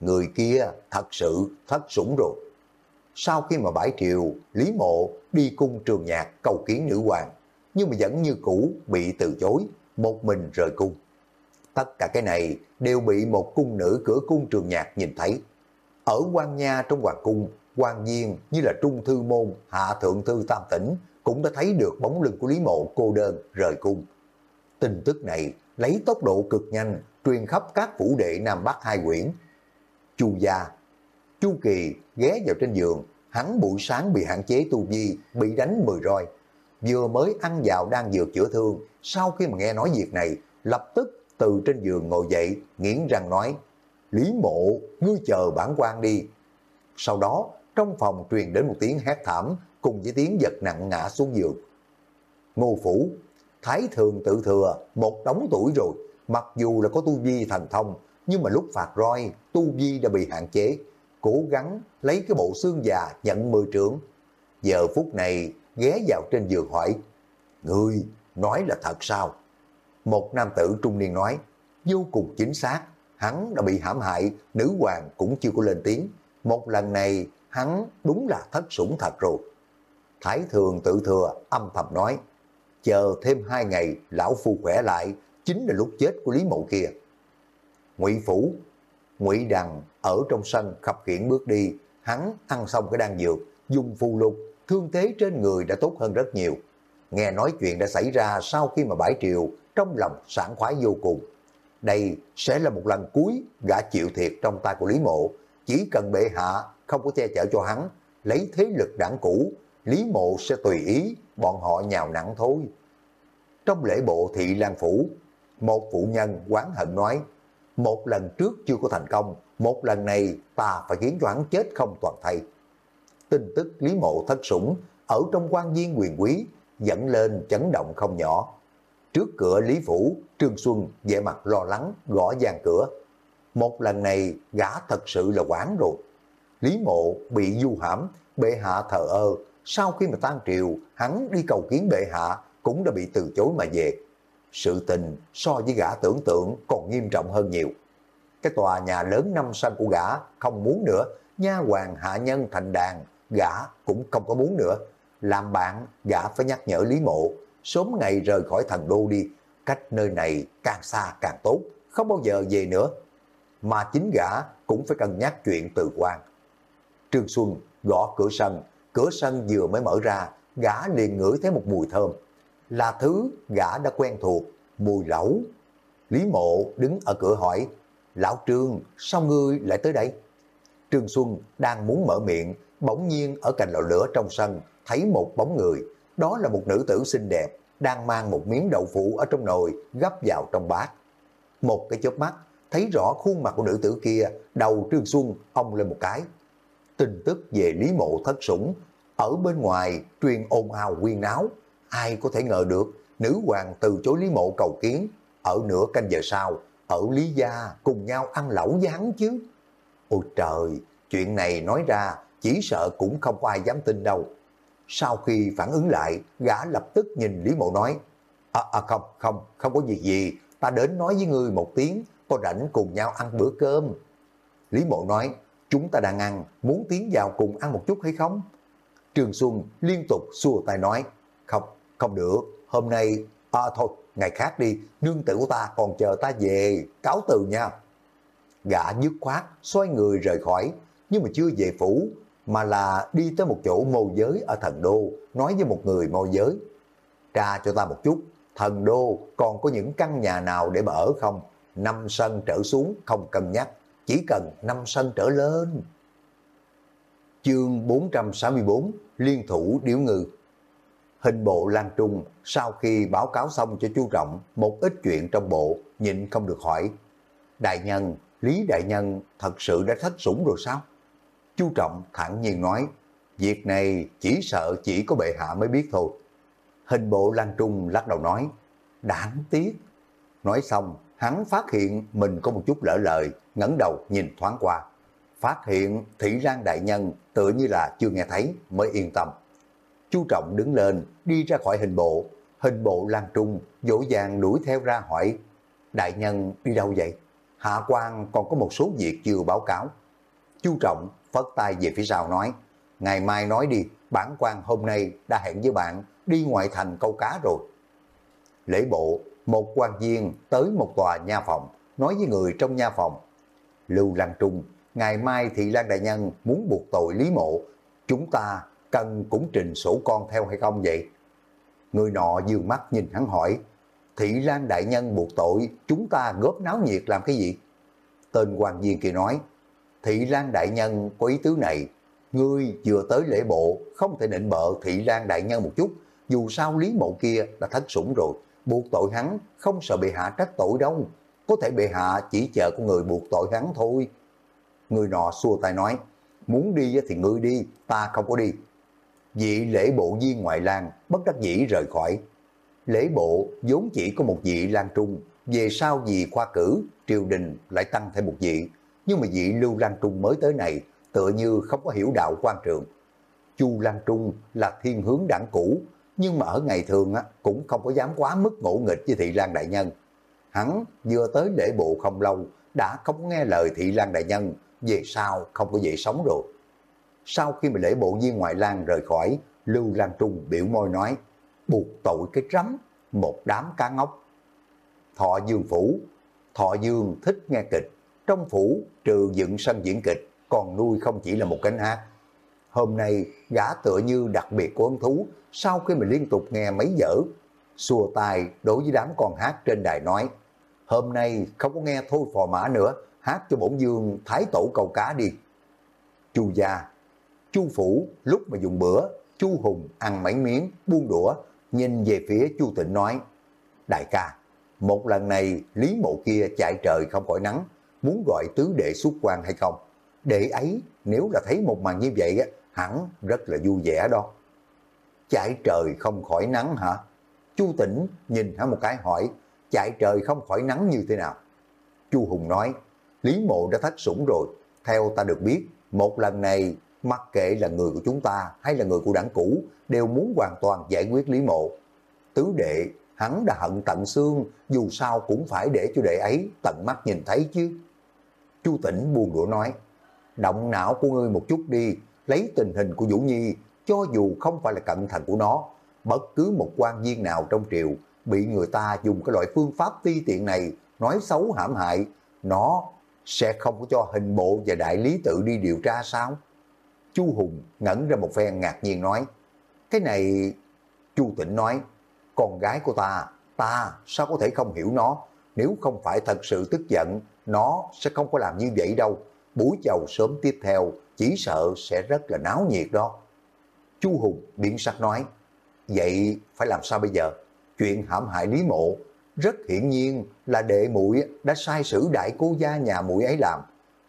Người kia thật sự thất sủng rồi. Sau khi mà bãi triều, Lý Mộ đi cung trường nhạc cầu kiến nữ hoàng, nhưng mà vẫn như cũ bị từ chối, một mình rời cung. Tất cả cái này đều bị một cung nữ cửa cung trường nhạc nhìn thấy. Ở quan nha trong hoàng cung, quan viên như là trung thư môn, hạ thượng thư tam tỉnh cũng đã thấy được bóng lưng của Lý Mộ cô đơn rời cung. Tin tức này lấy tốc độ cực nhanh truyền khắp các phủ đệ Nam Bắc hai quyển. Chu gia, Chu Kỳ ghé vào trên giường, hắn buổi sáng bị hạn chế tu vi, bị đánh mười roi. Vừa mới ăn dạo đang dược chữa thương, sau khi mà nghe nói việc này, lập tức từ trên giường ngồi dậy, nghiến răng nói, Lý mộ, ngươi chờ bản quan đi. Sau đó, trong phòng truyền đến một tiếng hét thảm, cùng với tiếng giật nặng ngã xuống giường. Ngô Phủ, Thái Thường tự thừa, một đống tuổi rồi, mặc dù là có tu vi thành thông, nhưng mà lúc phạt roi, tu vi đã bị hạn chế, cố gắng lấy cái bộ xương già nhận mười trưởng. Giờ phút này, ghé vào trên giường hỏi, Ngươi nói là thật sao? Một nam tử trung niên nói, vô cùng chính xác, hắn đã bị hãm hại, nữ hoàng cũng chưa có lên tiếng. Một lần này, hắn đúng là thất sủng thật rồi. Thái thường tự thừa âm thầm nói, chờ thêm hai ngày lão phu khỏe lại, chính là lúc chết của Lý Mậu kia. Ngụy Phủ, Ngụy Đằng ở trong sân khập khiển bước đi, hắn ăn xong cái đan dược, dùng phù lục, thương thế trên người đã tốt hơn rất nhiều. Nghe nói chuyện đã xảy ra sau khi mà bãi triều, trong lòng sảng khoái vô cùng. Đây sẽ là một lần cuối gã chịu thiệt trong tay của Lý Mộ, chỉ cần bệ hạ không có che chở cho hắn, lấy thế lực đảng cũ, Lý Mộ sẽ tùy ý, bọn họ nhào nặng thôi. Trong lễ bộ thị Lan Phủ, một phụ nhân quán hận nói, một lần trước chưa có thành công, một lần này ta phải khiến cho hắn chết không toàn thây. Tin tức Lý Mộ thất sủng ở trong quan viên quyền quý dẫn lên chấn động không nhỏ. Trước cửa Lý Phủ, Trương Xuân vẻ mặt lo lắng gõ gian cửa. Một lần này gã thật sự là quán rồi. Lý Mộ bị du hãm, bệ hạ thờ ơ. Sau khi mà tan triều, hắn đi cầu kiến bệ hạ cũng đã bị từ chối mà về. Sự tình so với gã tưởng tượng còn nghiêm trọng hơn nhiều. Cái tòa nhà lớn năm sân của gã không muốn nữa, nha hoàng hạ nhân thành đàn, gã cũng không có muốn nữa. Làm bạn, gã phải nhắc nhở Lý Mộ, sớm ngày rời khỏi thần đô đi, cách nơi này càng xa càng tốt, không bao giờ về nữa. Mà chính gã cũng phải cân nhắc chuyện từ quan. Trương Xuân gõ cửa sân, cửa sân vừa mới mở ra, gã liền ngửi thấy một mùi thơm. Là thứ gã đã quen thuộc, mùi lẩu. Lý Mộ đứng ở cửa hỏi, Lão Trương, sao ngươi lại tới đây? Trương Xuân đang muốn mở miệng, bỗng nhiên ở cạnh lò lửa trong sân, thấy một bóng người, đó là một nữ tử xinh đẹp, đang mang một miếng đậu phụ ở trong nồi gấp vào trong bát. Một cái chớp mắt, thấy rõ khuôn mặt của nữ tử kia, đầu Trương Xuân ông lên một cái. Tin tức về Lý Mộ thất sủng, ở bên ngoài truyền ồn ào quyên náo, ai có thể ngờ được nữ hoàng từ chối Lý Mộ cầu kiến, ở nửa canh giờ sau, ở Lý Gia cùng nhau ăn lẩu gián chứ. Ôi trời, chuyện này nói ra chỉ sợ cũng không có ai dám tin đâu. Sau khi phản ứng lại, gã lập tức nhìn Lý Mộ nói, À, à không, không, không có việc gì, ta đến nói với ngươi một tiếng, có rảnh cùng nhau ăn bữa cơm. Lý Mộ nói, chúng ta đang ăn, muốn tiến vào cùng ăn một chút hay không? Trường Xuân liên tục xua tay nói, không, không được, hôm nay, à thôi, ngày khác đi, nương tử của ta còn chờ ta về, cáo từ nha. Gã dứt khoát, xoay người rời khỏi, nhưng mà chưa về phủ, mà là đi tới một chỗ môi giới ở thần đô, nói với một người môi giới. Tra cho ta một chút, thần đô còn có những căn nhà nào để mà ở không? Năm sân trở xuống không cân nhắc, chỉ cần năm sân trở lên. Chương 464 Liên thủ điếu ngư Hình bộ Lan Trung sau khi báo cáo xong cho chú Trọng một ít chuyện trong bộ nhịn không được hỏi. Đại nhân, Lý Đại Nhân thật sự đã thất sủng rồi sao? Chú Trọng thẳng nhiên nói, việc này chỉ sợ chỉ có bệ hạ mới biết thôi. Hình bộ Lan Trung lắc đầu nói, đáng tiếc. Nói xong, hắn phát hiện mình có một chút lỡ lời, ngẩng đầu nhìn thoáng qua. Phát hiện Thị lang Đại Nhân tựa như là chưa nghe thấy mới yên tâm. Chú Trọng đứng lên, đi ra khỏi hình bộ. Hình bộ Lan Trung dỗ dàng đuổi theo ra hỏi, Đại Nhân đi đâu vậy? Hạ quan còn có một số việc chưa báo cáo. Chú Trọng phất tay về phía sau nói, ngày mai nói đi, bản quan hôm nay đã hẹn với bạn đi ngoại thành câu cá rồi. Lễ bộ, một quan viên tới một tòa nha phòng, nói với người trong nha phòng, Lưu Lan Trung, ngày mai Thị Lan Đại Nhân muốn buộc tội Lý Mộ, chúng ta cần cũng trình sổ con theo hay không vậy? Người nọ dương mắt nhìn hắn hỏi, Thị Lan Đại Nhân buộc tội, chúng ta góp náo nhiệt làm cái gì? Tên quan viên kia nói, Thị Lan Đại Nhân có ý tứ này, ngươi vừa tới lễ bộ, không thể định bợ Thị Lan Đại Nhân một chút, dù sao Lý Mộ kia đã thất sủng rồi, buộc tội hắn, không sợ bị hạ trách tội đâu, có thể bị hạ chỉ chờ con người buộc tội hắn thôi. Người nọ xua tay nói, muốn đi thì ngươi đi, ta không có đi. Vị lễ bộ viên ngoại lang bất đắc dĩ rời khỏi. Lễ bộ vốn chỉ có một vị lang trung, về sau vì khoa cử, triều đình lại tăng thêm một vị, nhưng mà vị Lưu Lan Trung mới tới này tựa như không có hiểu đạo quan trường. Chu Lan Trung là thiên hướng đảng cũ, nhưng mà ở ngày thường á, cũng không có dám quá mức ngỗ nghịch với Thị Lan Đại Nhân. Hắn vừa tới lễ bộ không lâu, đã không nghe lời Thị Lan Đại Nhân, về sau không có dễ sống rồi. Sau khi mà lễ bộ viên ngoại lang rời khỏi, Lưu Lan Trung biểu môi nói, buộc tội cái rắm, một đám cá ngốc. Thọ Dương Phủ, Thọ Dương thích nghe kịch, trong phủ trừ dựng sân diễn kịch, còn nuôi không chỉ là một cánh hát. Hôm nay, gã tựa như đặc biệt của ân thú, sau khi mình liên tục nghe mấy dở, xua tài đối với đám con hát trên đài nói, hôm nay không có nghe thôi phò mã nữa, hát cho bổn dương thái tổ cầu cá đi. Chu gia, chu phủ lúc mà dùng bữa, chu hùng ăn mấy miếng, buông đũa, nhìn về phía chu tịnh nói, đại ca, một lần này lý mộ kia chạy trời không khỏi nắng, muốn gọi tứ đệ xuất quan hay không? Đệ ấy nếu là thấy một màn như vậy á hẳn rất là vui vẻ đó. Chạy trời không khỏi nắng hả? Chu tỉnh nhìn hắn một cái hỏi, chạy trời không khỏi nắng như thế nào? Chu Hùng nói, Lý Mộ đã thất sủng rồi, theo ta được biết, một lần này mặc kệ là người của chúng ta hay là người của đảng cũ đều muốn hoàn toàn giải quyết Lý Mộ. Tứ đệ, hắn đã hận tận xương, dù sao cũng phải để cho đệ ấy tận mắt nhìn thấy chứ. Chu Tĩnh buồn đũa nói, động não của ngươi một chút đi, lấy tình hình của Vũ Nhi, cho dù không phải là cận thần của nó, bất cứ một quan viên nào trong triều bị người ta dùng cái loại phương pháp ti tiện này nói xấu hãm hại, nó sẽ không có cho hình bộ và đại lý tự đi điều tra sao? Chu Hùng ngẩn ra một phen ngạc nhiên nói, cái này... Chu Tịnh nói, con gái của ta, ta sao có thể không hiểu nó, nếu không phải thật sự tức giận, nó sẽ không có làm như vậy đâu. Buổi chầu sớm tiếp theo, chỉ sợ sẽ rất là náo nhiệt đó. Chu Hùng biến sắc nói, vậy phải làm sao bây giờ? Chuyện hãm hại Lý Mộ, rất hiển nhiên là đệ muội đã sai sử đại cô gia nhà muội ấy làm.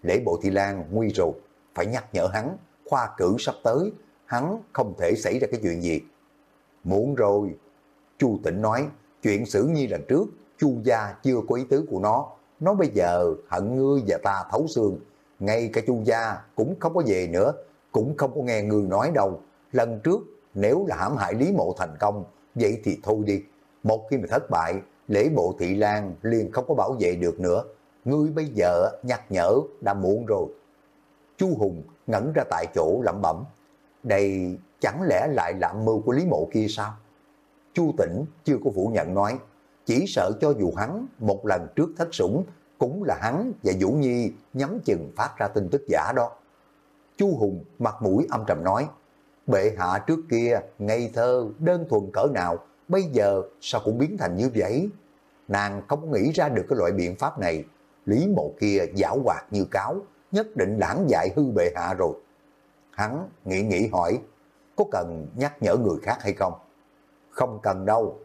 Lễ bộ thị lan nguy rồi, phải nhắc nhở hắn, khoa cử sắp tới, hắn không thể xảy ra cái chuyện gì. Muốn rồi, Chu Tịnh nói, chuyện xử nhi lần trước, Chu gia chưa có ý tứ của nó, nó bây giờ hận ngươi và ta thấu xương, ngay cả Chu gia cũng không có về nữa, cũng không có nghe người nói đâu. Lần trước nếu là hãm hại Lý Mộ thành công, vậy thì thôi đi. Một khi mà thất bại, lễ bộ thị lan liền không có bảo vệ được nữa. Ngươi bây giờ nhắc nhở đã muộn rồi. Chu Hùng ngẩn ra tại chỗ lẩm bẩm. Đây chẳng lẽ lại là mưu của Lý Mộ kia sao? Chu Tĩnh chưa có phủ nhận nói, chỉ sợ cho dù hắn một lần trước thất sủng, cũng là hắn và Vũ Nhi nhắm chừng phát ra tin tức giả đó. Chu Hùng mặt mũi âm trầm nói, bệ hạ trước kia ngây thơ, đơn thuần cỡ nào, bây giờ sao cũng biến thành như vậy? Nàng không nghĩ ra được cái loại biện pháp này, Lý mộ kia giảo hoạt như cáo, nhất định lãng dại hư bệ hạ rồi. Hắn nghĩ nghĩ hỏi, có cần nhắc nhở người khác hay không? Không cần đâu.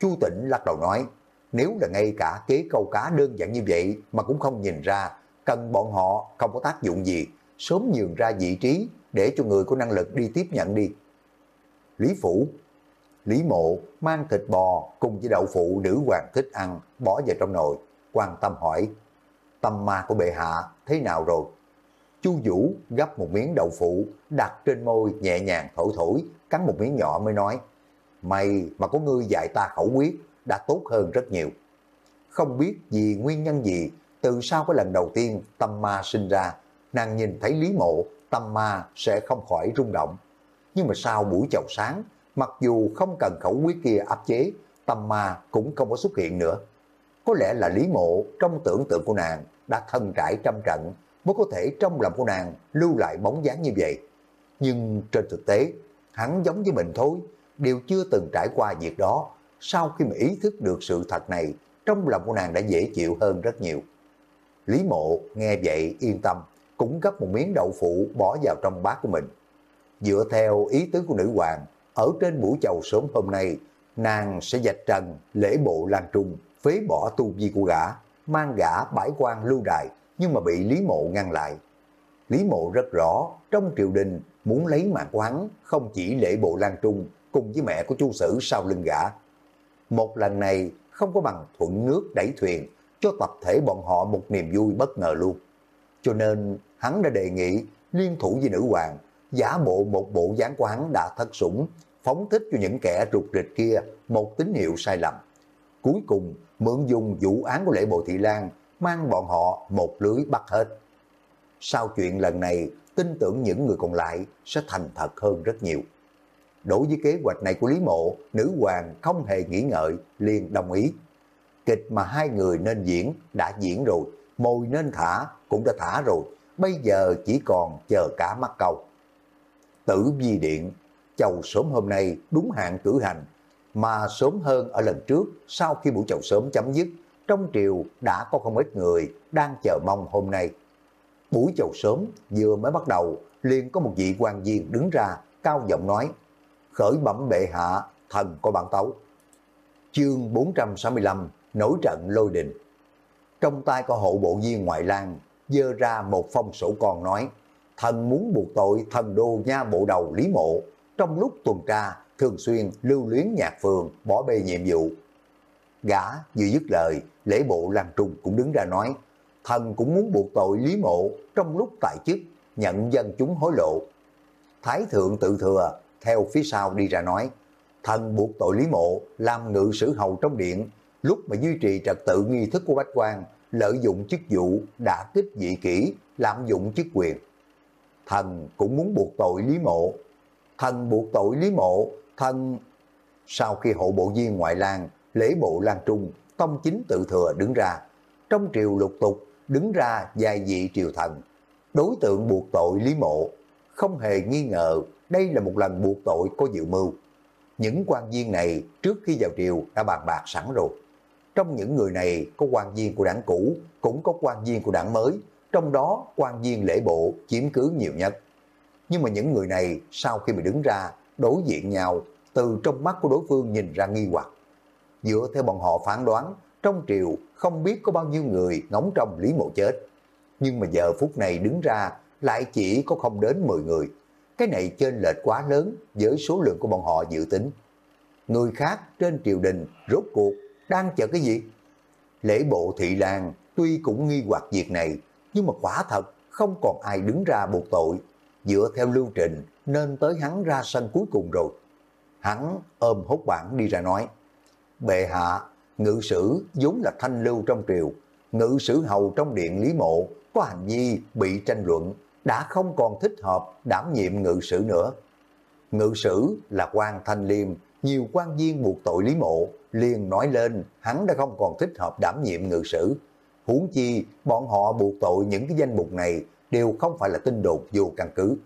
Chu Tịnh lắc đầu nói, nếu là ngay cả kế câu cá đơn giản như vậy mà cũng không nhìn ra, cần bọn họ không có tác dụng gì, sớm nhường ra vị trí để cho người có năng lực đi tiếp nhận đi. Lý Phủ Lý Mộ mang thịt bò cùng với đậu phụ nữ hoàng thích ăn, bỏ vào trong nồi, quan tâm hỏi, tâm ma của bệ hạ thế nào rồi? Chu Vũ gấp một miếng đậu phụ, đặt trên môi nhẹ nhàng thổi thổi, cắn một miếng nhỏ mới nói, mày mà có ngươi dạy ta khẩu quyết đã tốt hơn rất nhiều. Không biết vì nguyên nhân gì, từ sau cái lần đầu tiên tâm ma sinh ra, nàng nhìn thấy Lý Mộ, tâm ma sẽ không khỏi rung động. Nhưng mà sau buổi chầu sáng, mặc dù không cần khẩu quyết kia áp chế, tâm ma cũng không có xuất hiện nữa. Có lẽ là Lý Mộ trong tưởng tượng của nàng đã thân trải trăm trận mới có thể trong lòng của nàng lưu lại bóng dáng như vậy. Nhưng trên thực tế, hắn giống với mình thôi, đều chưa từng trải qua việc đó. Sau khi mà ý thức được sự thật này, trong lòng của nàng đã dễ chịu hơn rất nhiều. Lý mộ nghe vậy yên tâm, cũng gấp một miếng đậu phụ bỏ vào trong bát của mình. Dựa theo ý tứ của nữ hoàng, ở trên buổi chầu sớm hôm nay, nàng sẽ dạch trần lễ bộ lan trung, phế bỏ tu vi của gã, mang gã bãi quan lưu đài, nhưng mà bị Lý Mộ ngăn lại. Lý Mộ rất rõ, trong triều đình muốn lấy mạng của hắn không chỉ lễ bộ lan trung cùng với mẹ của chu sử sau lưng gã. Một lần này không có bằng thuận nước đẩy thuyền, cho tập thể bọn họ một niềm vui bất ngờ luôn. Cho nên hắn đã đề nghị liên thủ với nữ hoàng, giả bộ một bộ dáng của hắn đã thất sủng, phóng thích cho những kẻ rụt rịch kia một tín hiệu sai lầm. Cuối cùng, mượn dùng vụ án của lễ bộ thị lan mang bọn họ một lưới bắt hết. Sau chuyện lần này, tin tưởng những người còn lại sẽ thành thật hơn rất nhiều. Đối với kế hoạch này của Lý Mộ, nữ hoàng không hề nghĩ ngợi, liền đồng ý. Kịch mà hai người nên diễn, đã diễn rồi, mồi nên thả, cũng đã thả rồi, bây giờ chỉ còn chờ cả mắt cầu Tử vi điện, chầu sớm hôm nay đúng hạn cử hành, mà sớm hơn ở lần trước, sau khi buổi chầu sớm chấm dứt, trong triều đã có không ít người đang chờ mong hôm nay. Buổi chầu sớm vừa mới bắt đầu, liền có một vị quan viên đứng ra, cao giọng nói, khởi bẩm bệ hạ, thần có bản tấu. Chương 465, nổi trận lôi đình. Trong tay có hộ bộ viên ngoại lang, dơ ra một phong sổ còn nói, thần muốn buộc tội thần đô nha bộ đầu Lý Mộ, trong lúc tuần tra, thường xuyên lưu luyến nhạc phường, bỏ bê nhiệm vụ. Gã vừa dứt lời, lễ bộ Lan Trung cũng đứng ra nói, thần cũng muốn buộc tội Lý Mộ trong lúc tại chức, nhận dân chúng hối lộ. Thái thượng tự thừa, theo phía sau đi ra nói, thần buộc tội Lý Mộ làm ngự sử hầu trong điện, lúc mà duy trì trật tự nghi thức của Bách quan lợi dụng chức vụ, đã kích dị kỹ lạm dụng chức quyền. Thần cũng muốn buộc tội Lý Mộ. Thần buộc tội Lý Mộ, thần... Sau khi hộ bộ viên ngoại lang, lễ bộ lang Trung, tông chính tự thừa đứng ra. Trong triều lục tục, đứng ra dài dị triều thần. Đối tượng buộc tội Lý Mộ, không hề nghi ngờ đây là một lần buộc tội có dự mưu. Những quan viên này trước khi vào triều đã bàn bạc sẵn rồi. Trong những người này có quan viên của đảng cũ, cũng có quan viên của đảng mới, trong đó quan viên lễ bộ chiếm cứ nhiều nhất. Nhưng mà những người này sau khi mà đứng ra đối diện nhau, từ trong mắt của đối phương nhìn ra nghi hoặc. Dựa theo bọn họ phán đoán, trong triều không biết có bao nhiêu người ngóng trong Lý Mộ chết. Nhưng mà giờ phút này đứng ra lại chỉ có không đến 10 người. Cái này trên lệch quá lớn với số lượng của bọn họ dự tính. Người khác trên triều đình rốt cuộc đang chờ cái gì? Lễ bộ thị lang tuy cũng nghi hoặc việc này, nhưng mà quả thật không còn ai đứng ra buộc tội. Dựa theo lưu trình nên tới hắn ra sân cuối cùng rồi. Hắn ôm hốt bản đi ra nói, Bệ hạ, ngự sử vốn là thanh lưu trong triều, ngự sử hầu trong điện Lý Mộ có hành vi bị tranh luận, đã không còn thích hợp đảm nhiệm ngự sử nữa. Ngự sử là quan thanh liêm, nhiều quan viên buộc tội Lý Mộ, liền nói lên hắn đã không còn thích hợp đảm nhiệm ngự sử. Huống chi, bọn họ buộc tội những cái danh mục này đều không phải là tin đồn vô căn cứ.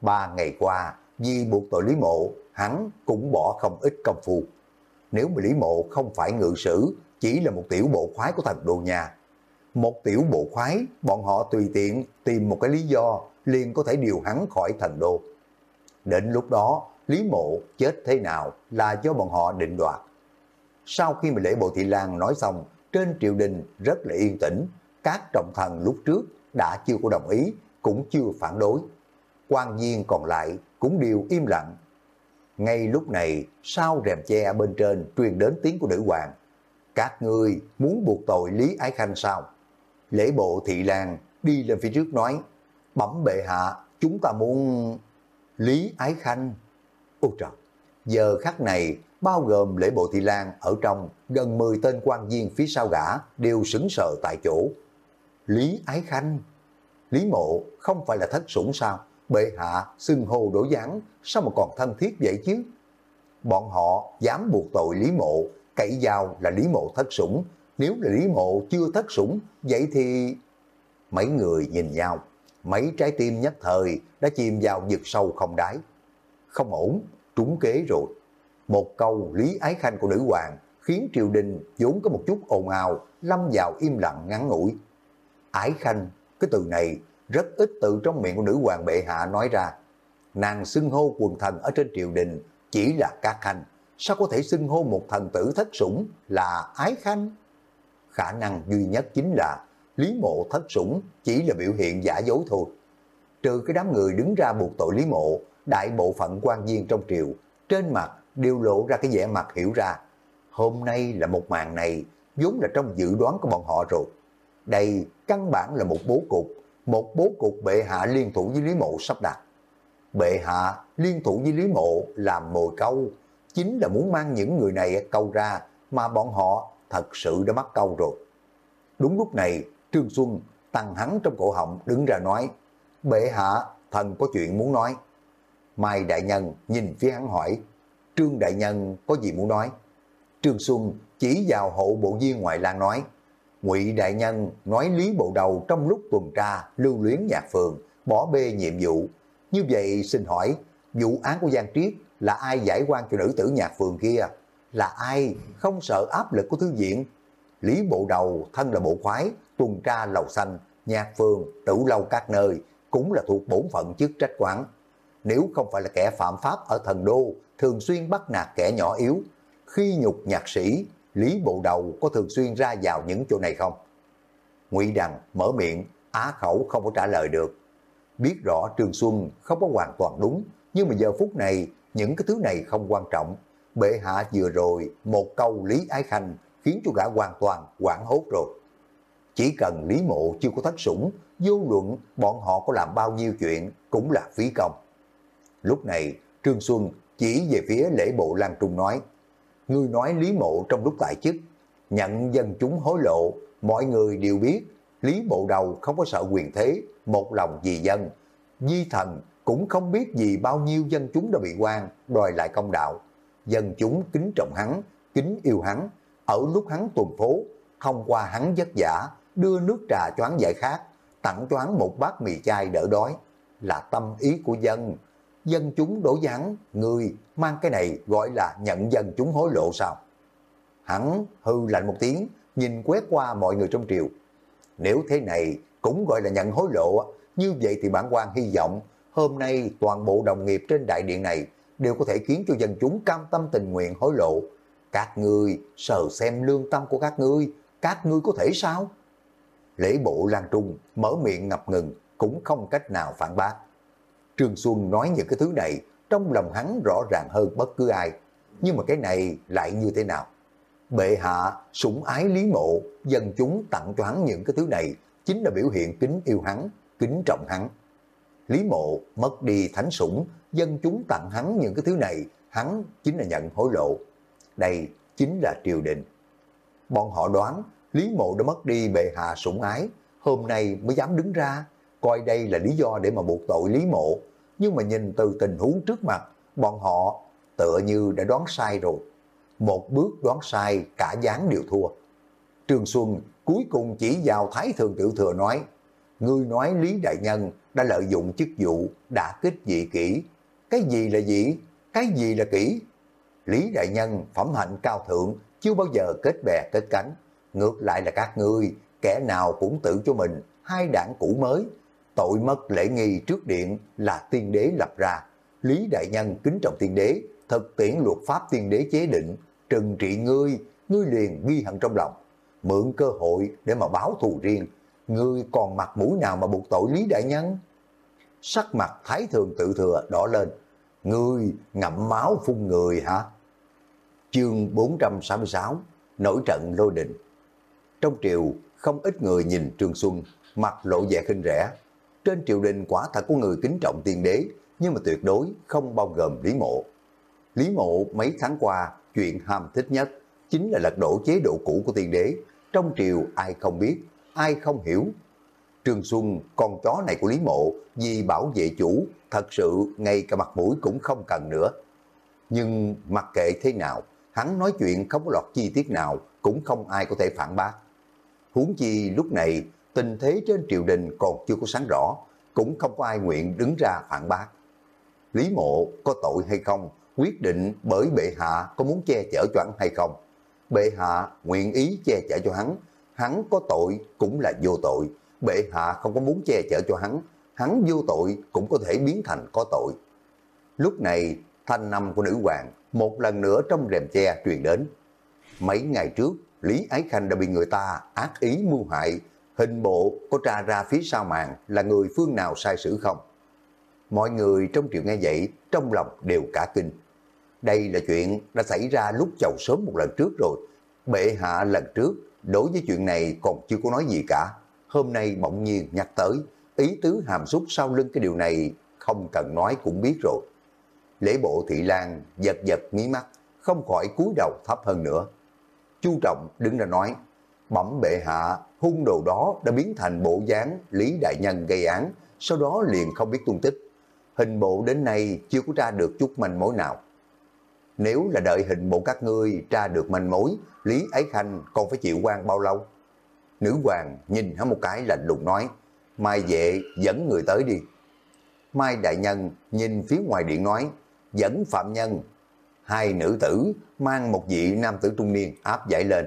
Ba ngày qua, vì buộc tội Lý Mộ, hắn cũng bỏ không ít công phu. Nếu mà Lý Mộ không phải ngự sử, chỉ là một tiểu bộ khoái của thần đồ nhà. Một tiểu bộ khoái, bọn họ tùy tiện tìm một cái lý do liền có thể điều hắn khỏi thần đô. Đến lúc đó, Lý Mộ chết thế nào là do bọn họ định đoạt. Sau khi mà lễ bộ thị lang nói xong, trên triều đình rất là yên tĩnh, các trọng thần lúc trước đã chưa có đồng ý, cũng chưa phản đối. quan viên còn lại cũng đều im lặng. Ngay lúc này, sau rèm che bên trên truyền đến tiếng của nữ hoàng. Các ngươi muốn buộc tội Lý Ái Khanh sao? Lễ bộ thị làng đi lên phía trước nói, bẩm bệ hạ, chúng ta muốn... Lý Ái Khanh. Ôi trời, giờ khắc này, bao gồm lễ bộ thị lang ở trong, gần 10 tên quan viên phía sau gã đều sững sờ tại chỗ. Lý Ái Khanh. Lý Mộ không phải là thất sủng sao? Bệ hạ xưng hô đổi dáng, sao mà còn thân thiết vậy chứ? Bọn họ dám buộc tội Lý Mộ, cậy dao là Lý Mộ thất sủng. Nếu là Lý Mộ chưa thất sủng, vậy thì... Mấy người nhìn nhau, mấy trái tim nhất thời đã chìm vào vực sâu không đáy. Không ổn, trúng kế rồi. Một câu Lý Ái Khanh của nữ hoàng khiến triều đình vốn có một chút ồn ào, lâm vào im lặng ngắn ngủi. Ái Khanh, cái từ này rất ít từ trong miệng của nữ hoàng bệ hạ nói ra. Nàng xưng hô quần thần ở trên triều đình chỉ là các khanh, sao có thể xưng hô một thần tử thất sủng là ái khanh? Khả năng duy nhất chính là Lý Mộ thất sủng chỉ là biểu hiện giả dối thôi. Trừ cái đám người đứng ra buộc tội Lý Mộ, đại bộ phận quan viên trong triều, trên mặt đều lộ ra cái vẻ mặt hiểu ra. Hôm nay là một màn này, vốn là trong dự đoán của bọn họ rồi. Đây căn bản là một bố cục, một bố cục bệ hạ liên thủ với Lý Mộ sắp đặt. Bệ hạ liên thủ với Lý Mộ làm mồi câu, chính là muốn mang những người này câu ra mà bọn họ thật sự đã mắc câu rồi. Đúng lúc này, Trương Xuân tăng hắn trong cổ họng đứng ra nói, bệ hạ, thần có chuyện muốn nói. Mai Đại Nhân nhìn phía hắn hỏi, Trương Đại Nhân có gì muốn nói? Trương Xuân chỉ vào hộ bộ viên ngoại lang nói, Ngụy Đại Nhân nói Lý Bộ Đầu trong lúc tuần tra lưu luyến nhạc phường, bỏ bê nhiệm vụ. Như vậy xin hỏi, vụ án của Giang Triết là ai giải quan cho nữ tử nhạc phường kia? Là ai không sợ áp lực của thư viện? Lý Bộ Đầu thân là bộ khoái, tuần tra lầu xanh, nhạc phường, tử lâu các nơi, cũng là thuộc bổn phận chức trách quán. Nếu không phải là kẻ phạm pháp ở thần đô, thường xuyên bắt nạt kẻ nhỏ yếu, khi nhục nhạc sĩ, Lý Bộ Đầu có thường xuyên ra vào những chỗ này không? Ngụy Đằng mở miệng, á khẩu không có trả lời được. Biết rõ Trường Xuân không có hoàn toàn đúng, nhưng mà giờ phút này, những cái thứ này không quan trọng. Bệ hạ vừa rồi, một câu Lý Ái Khanh khiến cho gã hoàn toàn quảng hốt rồi. Chỉ cần Lý Mộ chưa có thất sủng, vô luận bọn họ có làm bao nhiêu chuyện cũng là phí công. Lúc này, Trương Xuân chỉ về phía lễ bộ Lan Trung nói, Ngươi nói Lý Mộ trong lúc tại chức, nhận dân chúng hối lộ, mọi người đều biết, Lý Bộ Đầu không có sợ quyền thế, một lòng vì dân. Di thần cũng không biết gì bao nhiêu dân chúng đã bị quan, đòi lại công đạo. Dân chúng kính trọng hắn, kính yêu hắn, ở lúc hắn tuần phố, thông qua hắn giấc giả, đưa nước trà choán giải khát, tặng choán một bát mì chai đỡ đói, là tâm ý của dân. Dân chúng đổ với người mang cái này gọi là nhận dân chúng hối lộ sao? Hắn hư lạnh một tiếng, nhìn quét qua mọi người trong triều. Nếu thế này cũng gọi là nhận hối lộ, như vậy thì bản quan hy vọng hôm nay toàn bộ đồng nghiệp trên đại điện này đều có thể khiến cho dân chúng cam tâm tình nguyện hối lộ. Các ngươi sờ xem lương tâm của các ngươi, các ngươi có thể sao? Lễ bộ Lan Trung mở miệng ngập ngừng, cũng không cách nào phản bác. Trương Xuân nói những cái thứ này, trong lòng hắn rõ ràng hơn bất cứ ai. Nhưng mà cái này lại như thế nào? Bệ hạ sủng ái lý mộ, dân chúng tặng cho hắn những cái thứ này, chính là biểu hiện kính yêu hắn, kính trọng hắn. Lý mộ mất đi thánh sủng, dân chúng tặng hắn những cái thứ này, hắn chính là nhận hối lộ. Đây chính là triều đình. Bọn họ đoán Lý mộ đã mất đi bệ hạ sủng ái, hôm nay mới dám đứng ra, coi đây là lý do để mà buộc tội Lý mộ. Nhưng mà nhìn từ tình huống trước mặt, bọn họ tựa như đã đoán sai rồi. Một bước đoán sai, cả dáng đều thua. Trương Xuân cuối cùng chỉ vào Thái Thường Tiểu Thừa nói, Ngươi nói Lý Đại Nhân đã lợi dụng chức vụ, đã kích dị kỹ. Cái gì là dị? Cái gì là kỹ? Lý Đại Nhân phẩm hạnh cao thượng, chưa bao giờ kết bè kết cánh. Ngược lại là các ngươi, kẻ nào cũng tự cho mình hai đảng cũ mới. Tội mất lễ nghi trước điện là tiên đế lập ra. Lý Đại Nhân kính trọng tiên đế, thực tiễn luật pháp tiên đế chế định, trừng trị ngươi, ngươi liền ghi hận trong lòng. Mượn cơ hội để mà báo thù riêng, ngươi còn mặt mũi nào mà buộc tội Lý Đại Nhân? Sắc mặt Thái Thường tự thừa đỏ lên, ngươi ngậm máu phun người hả? Chương 466, nổi trận lôi đình. Trong triều, không ít người nhìn Trương Xuân, mặt lộ vẻ khinh rẻ. Trên triều đình quả thật có người kính trọng tiên đế, nhưng mà tuyệt đối không bao gồm Lý Mộ. Lý Mộ mấy tháng qua, chuyện ham thích nhất chính là lật đổ chế độ cũ của tiên đế. Trong triều ai không biết, ai không hiểu. Trương Xuân, con chó này của Lý Mộ, vì bảo vệ chủ, thật sự ngay cả mặt mũi cũng không cần nữa. Nhưng mặc kệ thế nào, hắn nói chuyện không có lọt chi tiết nào, cũng không ai có thể phản bác. Huống chi lúc này, tình thế trên triều đình còn chưa có sáng rõ, cũng không có ai nguyện đứng ra phản bác. Lý mộ có tội hay không, quyết định bởi bệ hạ có muốn che chở cho hắn hay không. Bệ hạ nguyện ý che chở cho hắn, hắn có tội cũng là vô tội. Bệ hạ không có muốn che chở cho hắn, hắn vô tội cũng có thể biến thành có tội. Lúc này, thanh năm của nữ hoàng một lần nữa trong rèm che truyền đến. Mấy ngày trước, Lý Ái Khanh đã bị người ta ác ý mưu hại, hình bộ có tra ra phía sau màn là người phương nào sai sử không? Mọi người trong triều nghe vậy, trong lòng đều cả kinh. Đây là chuyện đã xảy ra lúc chầu sớm một lần trước rồi. Bệ hạ lần trước, đối với chuyện này còn chưa có nói gì cả. Hôm nay bỗng nhiên nhắc tới, ý tứ hàm xúc sau lưng cái điều này không cần nói cũng biết rồi. Lễ bộ thị lan giật giật mí mắt, không khỏi cúi đầu thấp hơn nữa. Chu Trọng đứng ra nói, bẩm bệ hạ, hung đồ đó đã biến thành bộ dáng Lý Đại Nhân gây án, sau đó liền không biết tung tích. Hình bộ đến nay chưa có tra được chút manh mối nào. Nếu là đợi hình bộ các ngươi tra được manh mối, Lý Ái Khanh còn phải chịu quan bao lâu? Nữ hoàng nhìn hắn một cái lạnh lùng nói, Mai vệ dẫn người tới đi. Mai Đại Nhân nhìn phía ngoài điện nói, dẫn phạm nhân. Hai nữ tử mang một vị nam tử trung niên áp giải lên.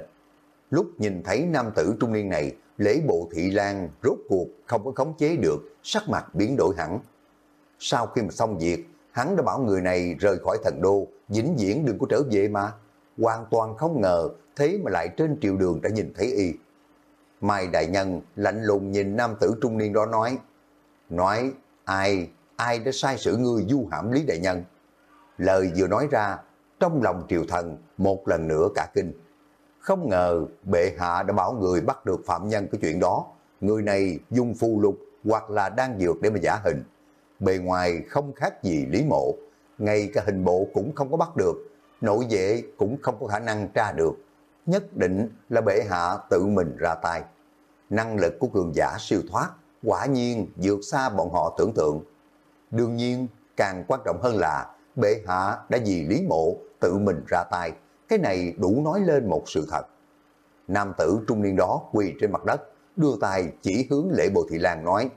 Lúc nhìn thấy nam tử trung niên này, lễ bộ thị lan rốt cuộc không có khống chế được, sắc mặt biến đổi hẳn. Sau khi mà xong việc, hắn đã bảo người này rời khỏi thần đô, vĩnh viễn đừng có trở về mà. Hoàn toàn không ngờ, thế mà lại trên triều đường đã nhìn thấy y. Mai Đại Nhân lạnh lùng nhìn nam tử trung niên đó nói, nói ai, ai đã sai sử ngươi du hãm Lý Đại Nhân. Lời vừa nói ra, trong lòng triều thần một lần nữa cả kinh. Không ngờ bệ hạ đã bảo người bắt được phạm nhân cái chuyện đó. Người này dùng phù lục hoặc là đang dược để mà giả hình. Bề ngoài không khác gì Lý Mộ. Ngay cả hình bộ cũng không có bắt được. Nội vệ cũng không có khả năng tra được. Nhất định là bệ hạ tự mình ra tay. Năng lực của cường giả siêu thoát quả nhiên vượt xa bọn họ tưởng tượng. Đương nhiên, càng quan trọng hơn là bệ hạ đã vì Lý Mộ tự mình ra tay, cái này đủ nói lên một sự thật. Nam tử trung niên đó quỳ trên mặt đất, đưa tay chỉ hướng lễ bộ thị lan nói,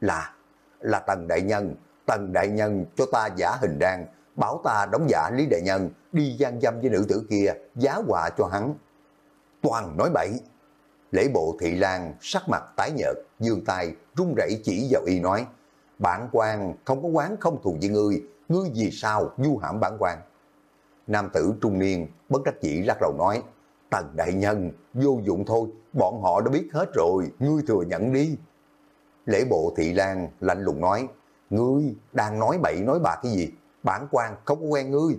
là, là Tần Đại Nhân, Tần Đại Nhân cho ta giả hình đan, bảo ta đóng giả Lý Đại Nhân, đi gian dâm với nữ tử kia, giá quà cho hắn. Toàn nói bậy. Lễ bộ thị lan sắc mặt tái nhợt, dương tay, run rẩy chỉ vào y nói, bản quan không có quán không thù với ngươi, ngươi vì sao du hãm bản quan? Nam tử trung niên bất đắc chỉ lắc đầu nói, Tần đại nhân, vô dụng thôi, bọn họ đã biết hết rồi, ngươi thừa nhận đi. Lễ bộ thị lan lạnh lùng nói, ngươi đang nói bậy nói bạc cái gì, bản quan không có quen ngươi.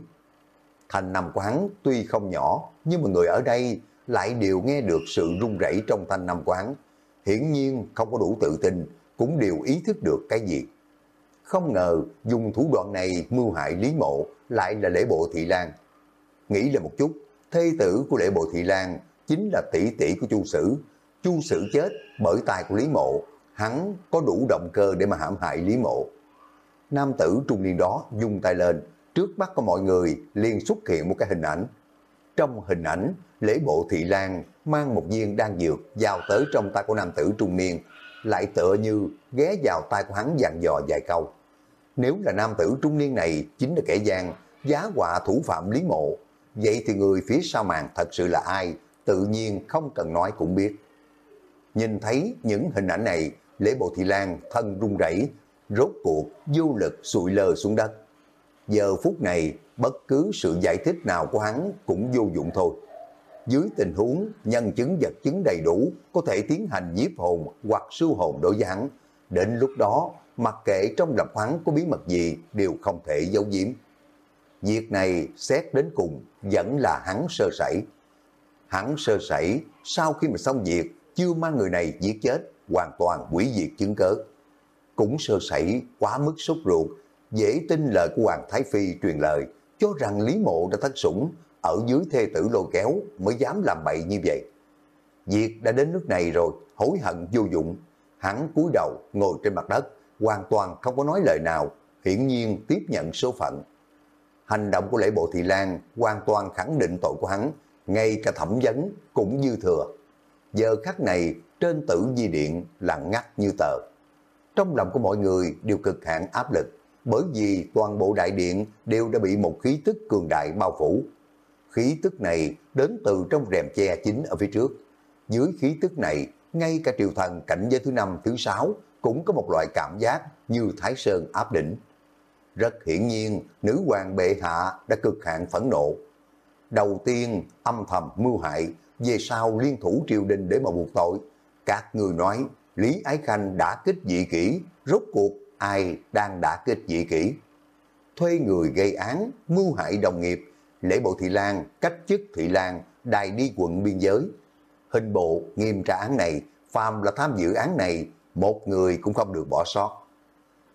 Thành nằm hắn tuy không nhỏ, nhưng mà người ở đây lại đều nghe được sự rung rẩy trong thanh năm quán. Hiển nhiên không có đủ tự tin, cũng đều ý thức được cái gì. Không ngờ dùng thủ đoạn này mưu hại Lý Mộ lại là lễ bộ Thị Lan. Nghĩ là một chút, thê tử của lễ bộ Thị Lan chính là tỷ tỷ của Chu Sử. Chu Sử chết bởi tay của Lý Mộ, hắn có đủ động cơ để mà hãm hại Lý Mộ. Nam tử trung niên đó dùng tay lên, trước mắt của mọi người liền xuất hiện một cái hình ảnh. Trong hình ảnh, lễ bộ Thị Lan mang một viên đan dược giao tới trong tay của nam tử trung niên, lại tựa như ghé vào tay của hắn dặn dò vài câu. Nếu là nam tử trung niên này chính là kẻ gian, giá họa thủ phạm Lý Mộ, vậy thì người phía sau màn thật sự là ai, tự nhiên không cần nói cũng biết. Nhìn thấy những hình ảnh này, lễ bộ thị lan thân run rẩy rốt cuộc vô lực sụi lơ xuống đất. Giờ phút này, bất cứ sự giải thích nào của hắn cũng vô dụng thôi. Dưới tình huống nhân chứng vật chứng đầy đủ, có thể tiến hành nhiếp hồn hoặc sưu hồn đối với hắn. Đến lúc đó, mặc kệ trong lập hắn có bí mật gì đều không thể giấu giếm. Việc này xét đến cùng vẫn là hắn sơ sẩy. Hắn sơ sẩy sau khi mà xong việc chưa mang người này giết chết hoàn toàn hủy diệt chứng cớ. Cũng sơ sẩy quá mức sốt ruột, dễ tin lời của Hoàng Thái Phi truyền lời cho rằng Lý Mộ đã thất sủng ở dưới thê tử lôi kéo mới dám làm bậy như vậy. Việc đã đến nước này rồi, hối hận vô dụng. Hắn cúi đầu ngồi trên mặt đất, hoàn toàn không có nói lời nào, hiển nhiên tiếp nhận số phận. Hành động của lễ bộ Thị Lan hoàn toàn khẳng định tội của hắn, ngay cả thẩm vấn cũng như thừa. Giờ khắc này trên tử di điện lặng ngắt như tờ. Trong lòng của mọi người đều cực hạn áp lực, bởi vì toàn bộ đại điện đều đã bị một khí tức cường đại bao phủ. Khí tức này đến từ trong rèm che chính ở phía trước. Dưới khí tức này, ngay cả triều thần cảnh giới thứ năm, thứ sáu cũng có một loại cảm giác như Thái Sơn áp đỉnh. Rất hiển nhiên, nữ hoàng bệ hạ đã cực hạn phẫn nộ. Đầu tiên, âm thầm mưu hại, về sau liên thủ triều đình để mà buộc tội. Các người nói, Lý Ái Khanh đã kích dị kỹ rốt cuộc ai đang đã kích dị kỷ. Thuê người gây án, mưu hại đồng nghiệp, lễ bộ Thị Lan, cách chức Thị Lan, đài đi quận biên giới. Hình bộ nghiêm tra án này, phàm là tham dự án này, một người cũng không được bỏ sót.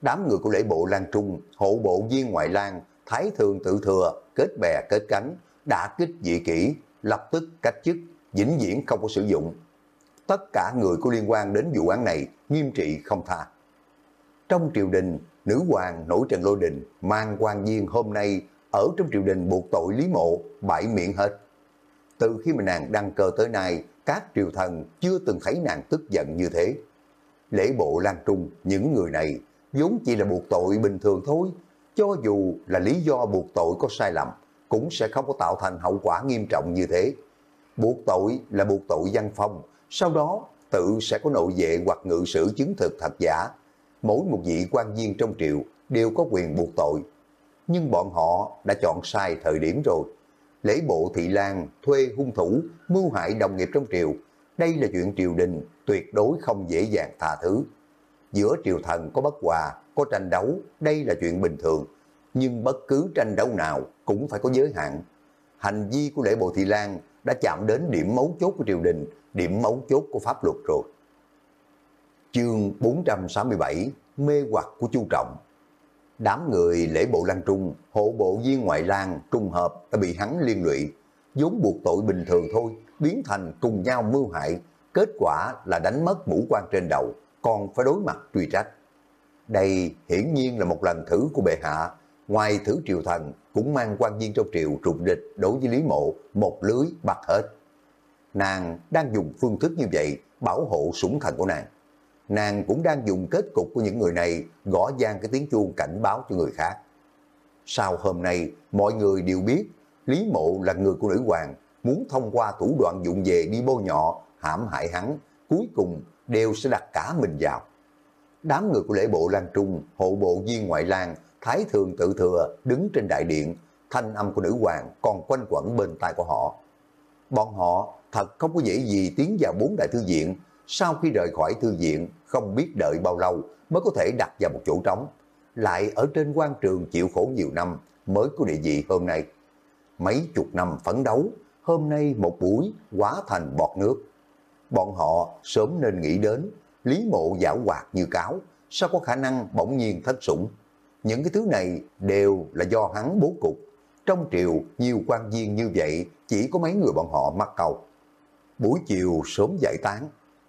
Đám người của lễ bộ Lan Trung, hộ bộ viên ngoại lang, thái thường tự thừa, kết bè kết cánh, đã kích dị kỷ, lập tức cách chức, vĩnh viễn không có sử dụng. Tất cả người có liên quan đến vụ án này nghiêm trị không tha. Trong triều đình, nữ hoàng nổi trần lôi đình mang quan viên hôm nay ở trong triều đình buộc tội Lý Mộ bãi miệng hết. Từ khi mà nàng đăng cơ tới nay, các triều thần chưa từng thấy nàng tức giận như thế. Lễ bộ Lan Trung, những người này vốn chỉ là buộc tội bình thường thôi. Cho dù là lý do buộc tội có sai lầm, cũng sẽ không có tạo thành hậu quả nghiêm trọng như thế. Buộc tội là buộc tội văn phong, sau đó tự sẽ có nội vệ hoặc ngự sử chứng thực thật giả. Mỗi một vị quan viên trong triều đều có quyền buộc tội. Nhưng bọn họ đã chọn sai thời điểm rồi. Lễ bộ Thị Lan thuê hung thủ, mưu hại đồng nghiệp trong triều. Đây là chuyện triều đình tuyệt đối không dễ dàng tha thứ. Giữa triều thần có bất hòa, có tranh đấu, đây là chuyện bình thường. Nhưng bất cứ tranh đấu nào cũng phải có giới hạn. Hành vi của lễ bộ Thị Lan đã chạm đến điểm mấu chốt của triều đình, điểm mấu chốt của pháp luật rồi. Chương 467 Mê hoặc của Chu Trọng Đám người lễ bộ Lan Trung, hộ bộ viên ngoại lang trung hợp đã bị hắn liên lụy, vốn buộc tội bình thường thôi, biến thành cùng nhau mưu hại, kết quả là đánh mất mũ quan trên đầu, còn phải đối mặt truy trách. Đây hiển nhiên là một lần thử của bệ hạ, ngoài thử triều thần cũng mang quan viên trong triều trục địch đối với Lý Mộ một lưới bạc hết. Nàng đang dùng phương thức như vậy bảo hộ sủng thần của nàng. Nàng cũng đang dùng kết cục của những người này gõ gian cái tiếng chuông cảnh báo cho người khác. Sau hôm nay, mọi người đều biết Lý Mộ là người của nữ hoàng, muốn thông qua thủ đoạn dụng về đi bôi nhọ, hãm hại hắn, cuối cùng đều sẽ đặt cả mình vào. Đám người của lễ bộ Lan Trung, hộ bộ viên ngoại lang Thái thường tự thừa đứng trên đại điện, thanh âm của nữ hoàng còn quanh quẩn bên tai của họ. Bọn họ thật không có dễ gì tiến vào bốn đại thư viện, sau khi rời khỏi thư viện không biết đợi bao lâu mới có thể đặt vào một chỗ trống, lại ở trên quan trường chịu khổ nhiều năm mới có địa vị hôm nay. Mấy chục năm phấn đấu, hôm nay một buổi quá thành bọt nước. Bọn họ sớm nên nghĩ đến, lý mộ giả hoạt như cáo, sao có khả năng bỗng nhiên thất sủng. Những cái thứ này đều là do hắn bố cục. Trong triều, nhiều quan viên như vậy, chỉ có mấy người bọn họ mắc cầu. Buổi chiều sớm giải tán,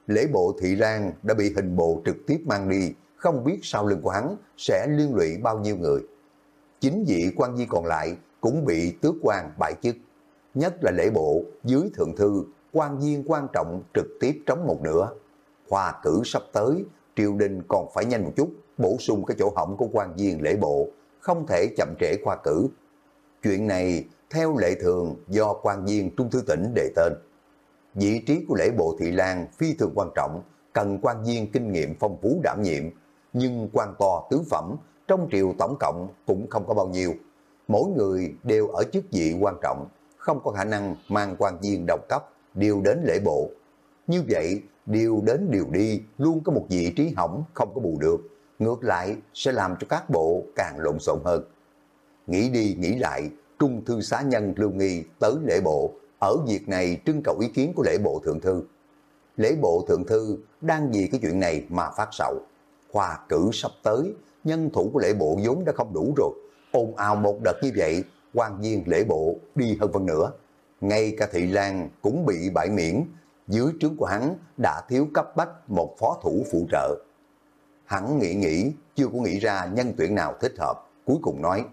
lễ bộ thị lan đã bị hình bộ trực tiếp mang đi, không biết sau lưng của hắn sẽ liên lụy bao nhiêu người. Chính vị quan viên còn lại cũng bị tước quan bại chức. Nhất là lễ bộ dưới thượng thư, quan viên quan trọng trực tiếp trống một nửa. hòa cử sắp tới, triều đình còn phải nhanh một chút, bổ sung cái chỗ hỏng của quan viên lễ bộ, không thể chậm trễ khoa cử. Chuyện này theo lệ thường do quan viên trung thư tỉnh đề tên. Vị trí của lễ bộ thị lang phi thường quan trọng, cần quan viên kinh nghiệm phong phú đảm nhiệm, nhưng quan to tứ phẩm trong triều tổng cộng cũng không có bao nhiêu. Mỗi người đều ở chức vị quan trọng, không có khả năng mang quan viên đồng cấp điều đến lễ bộ. Như vậy, điều đến điều đi luôn có một vị trí hỏng không có bù được, ngược lại sẽ làm cho các bộ càng lộn xộn hơn. Nghĩ đi nghĩ lại, Trung thư xá nhân Lưu Nghi tới lễ bộ, ở việc này trưng cầu ý kiến của lễ bộ thượng thư. Lễ bộ thượng thư đang vì cái chuyện này mà phát sầu. Khoa cử sắp tới, nhân thủ của lễ bộ vốn đã không đủ rồi. Ồn ào một đợt như vậy, quan viên lễ bộ đi hơn phần nữa. Ngay cả Thị Lan cũng bị bãi miễn, dưới trướng của hắn đã thiếu cấp bách một phó thủ phụ trợ. Hắn nghĩ nghĩ, chưa có nghĩ ra nhân tuyển nào thích hợp, cuối cùng nói,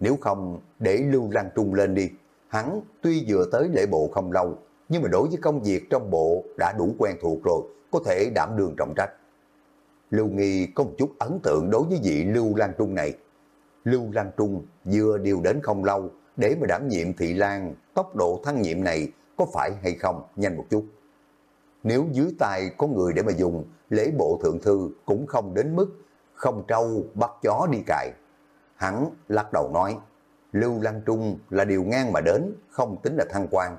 nếu không để Lưu Lan Trung lên đi, hắn tuy vừa tới lễ bộ không lâu, nhưng mà đối với công việc trong bộ đã đủ quen thuộc rồi, có thể đảm đương trọng trách. Lưu Nghi có một chút ấn tượng đối với vị Lưu Lan Trung này. Lưu Lan Trung vừa điều đến không lâu để mà đảm nhiệm thị lan, tốc độ thăng nhiệm này có phải hay không nhanh một chút. Nếu dưới tay có người để mà dùng, lễ bộ thượng thư cũng không đến mức không trâu bắt chó đi cài. Hắn lắc đầu nói, Lưu Lan Trung là điều ngang mà đến, không tính là thăng quan.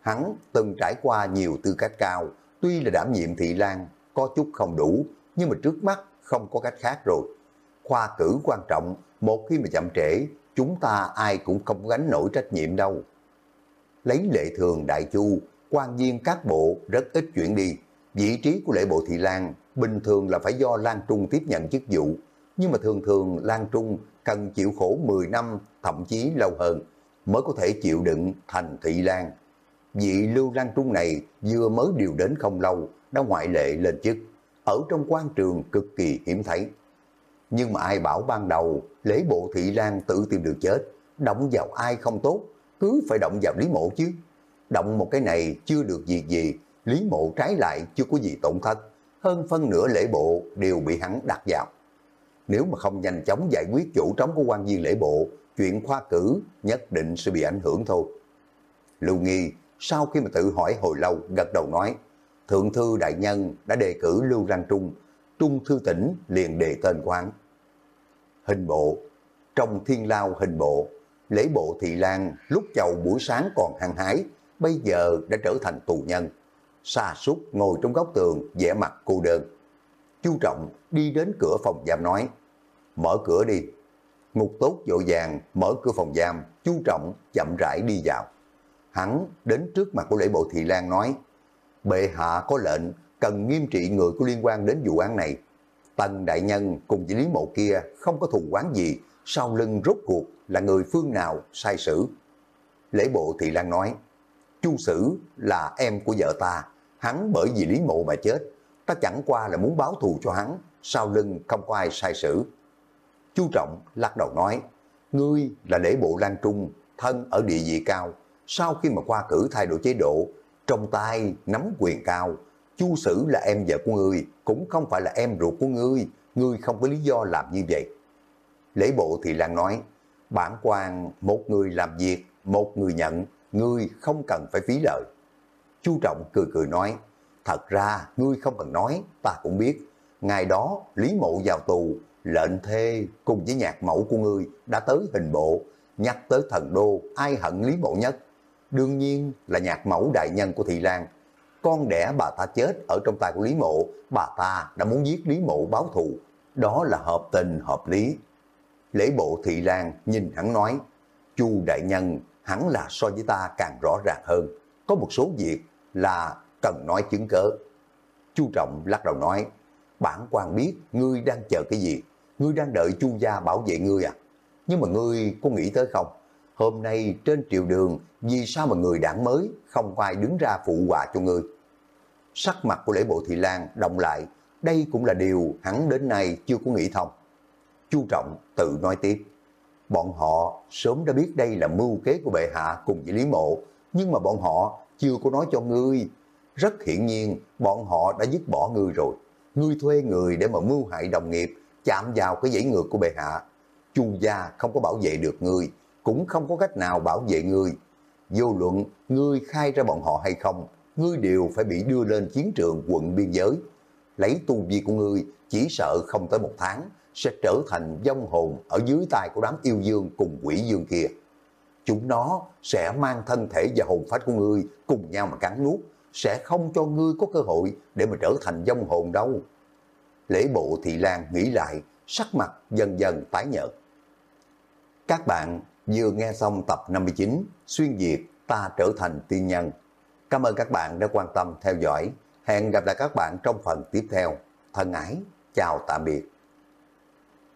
Hắn từng trải qua nhiều tư cách cao, tuy là đảm nhiệm thị lan, có chút không đủ, nhưng mà trước mắt không có cách khác rồi. Khoa cử quan trọng, một khi mà chậm trễ, chúng ta ai cũng không gánh nổi trách nhiệm đâu. Lấy lệ thường đại chu, quan viên các bộ rất ít chuyển đi. Vị trí của lễ bộ Thị Lan bình thường là phải do Lan Trung tiếp nhận chức vụ, nhưng mà thường thường Lan Trung cần chịu khổ 10 năm, thậm chí lâu hơn, mới có thể chịu đựng thành Thị Lan. Vị Lưu Lan Trung này vừa mới điều đến không lâu, đã ngoại lệ lên chức ở trong quan trường cực kỳ hiểm thấy. Nhưng mà ai bảo ban đầu lễ bộ thị lan tự tìm đường chết, động vào ai không tốt, cứ phải động vào Lý Mộ chứ. Động một cái này chưa được gì gì, Lý Mộ trái lại chưa có gì tổn thất, hơn phân nửa lễ bộ đều bị hắn đặt vào. Nếu mà không nhanh chóng giải quyết chủ trống của quan viên lễ bộ, chuyện khoa cử nhất định sẽ bị ảnh hưởng thôi. Lưu Nghi sau khi mà tự hỏi hồi lâu gật đầu nói, Thượng thư đại nhân đã đề cử Lưu Răng Trung, Trung thư tỉnh liền đề tên của hắn. Hình bộ, trong thiên lao hình bộ, lễ bộ thị lan lúc chầu buổi sáng còn hăng hái, bây giờ đã trở thành tù nhân. Sa sút ngồi trong góc tường, vẻ mặt cô đơn. Chu Trọng đi đến cửa phòng giam nói, mở cửa đi. Ngục tốt dội vàng mở cửa phòng giam, Chu Trọng chậm rãi đi vào. Hắn đến trước mặt của lễ bộ thị lan nói, bệ hạ có lệnh cần nghiêm trị người có liên quan đến vụ án này. Tần đại nhân cùng với Lý Mộ kia không có thù quán gì, sau lưng rốt cuộc là người phương nào sai sử. Lễ bộ Thị Lan nói, Chu Sử là em của vợ ta, hắn bởi vì Lý Mộ mà chết, ta chẳng qua là muốn báo thù cho hắn, sau lưng không có ai sai sử. Chu Trọng lắc đầu nói, ngươi là lễ bộ Lan Trung, thân ở địa vị cao, sau khi mà qua cử thay đổi chế độ, trong tay nắm quyền cao, Chu Sử là em vợ của ngươi, cũng không phải là em ruột của ngươi, ngươi không có lý do làm như vậy. Lễ bộ thì Lan nói, bản quan một người làm việc, một người nhận, ngươi không cần phải phí lợi. Chu Trọng cười cười nói, thật ra ngươi không cần nói, ta cũng biết. Ngày đó Lý Mộ vào tù, lệnh thê cùng với nhạc mẫu của ngươi đã tới hình bộ, nhắc tới thần đô, ai hận Lý Mộ nhất? Đương nhiên là nhạc mẫu đại nhân của Thị Lan. Con đẻ bà ta chết ở trong tay của Lý Mộ, bà ta đã muốn giết Lý Mộ báo thù. Đó là hợp tình, hợp lý. Lễ bộ Thị Lan nhìn hắn nói, chu đại nhân hẳn là so với ta càng rõ ràng hơn. Có một số việc là cần nói chứng cớ. Chu Trọng lắc đầu nói, bản quan biết ngươi đang chờ cái gì, ngươi đang đợi chu gia bảo vệ ngươi à. Nhưng mà ngươi có nghĩ tới không? Hôm nay trên triều đường, vì sao mà người đảng mới không có ai đứng ra phụ hòa cho ngươi? Sắc mặt của lễ bộ thị lan động lại, đây cũng là điều hắn đến nay chưa có nghĩ thông. Chu Trọng tự nói tiếp, bọn họ sớm đã biết đây là mưu kế của bệ hạ cùng với Lý Mộ, nhưng mà bọn họ chưa có nói cho ngươi. Rất hiển nhiên, bọn họ đã dứt bỏ ngươi rồi. Ngươi thuê người để mà mưu hại đồng nghiệp, chạm vào cái dãy ngược của bệ hạ. Chu gia không có bảo vệ được ngươi, cũng không có cách nào bảo vệ ngươi. Vô luận ngươi khai ra bọn họ hay không, ngươi đều phải bị đưa lên chiến trường quận biên giới. Lấy tu vi của ngươi, chỉ sợ không tới một tháng, sẽ trở thành vong hồn ở dưới tay của đám yêu dương cùng quỷ dương kia. Chúng nó sẽ mang thân thể và hồn phách của ngươi cùng nhau mà cắn nuốt, sẽ không cho ngươi có cơ hội để mà trở thành vong hồn đâu. Lễ bộ thị lan nghĩ lại, sắc mặt dần dần tái nhợt. Các bạn vừa nghe xong tập 59 Xuyên Việt ta trở thành tiên nhân. Cảm ơn các bạn đã quan tâm theo dõi. Hẹn gặp lại các bạn trong phần tiếp theo. Thân ái, chào tạm biệt.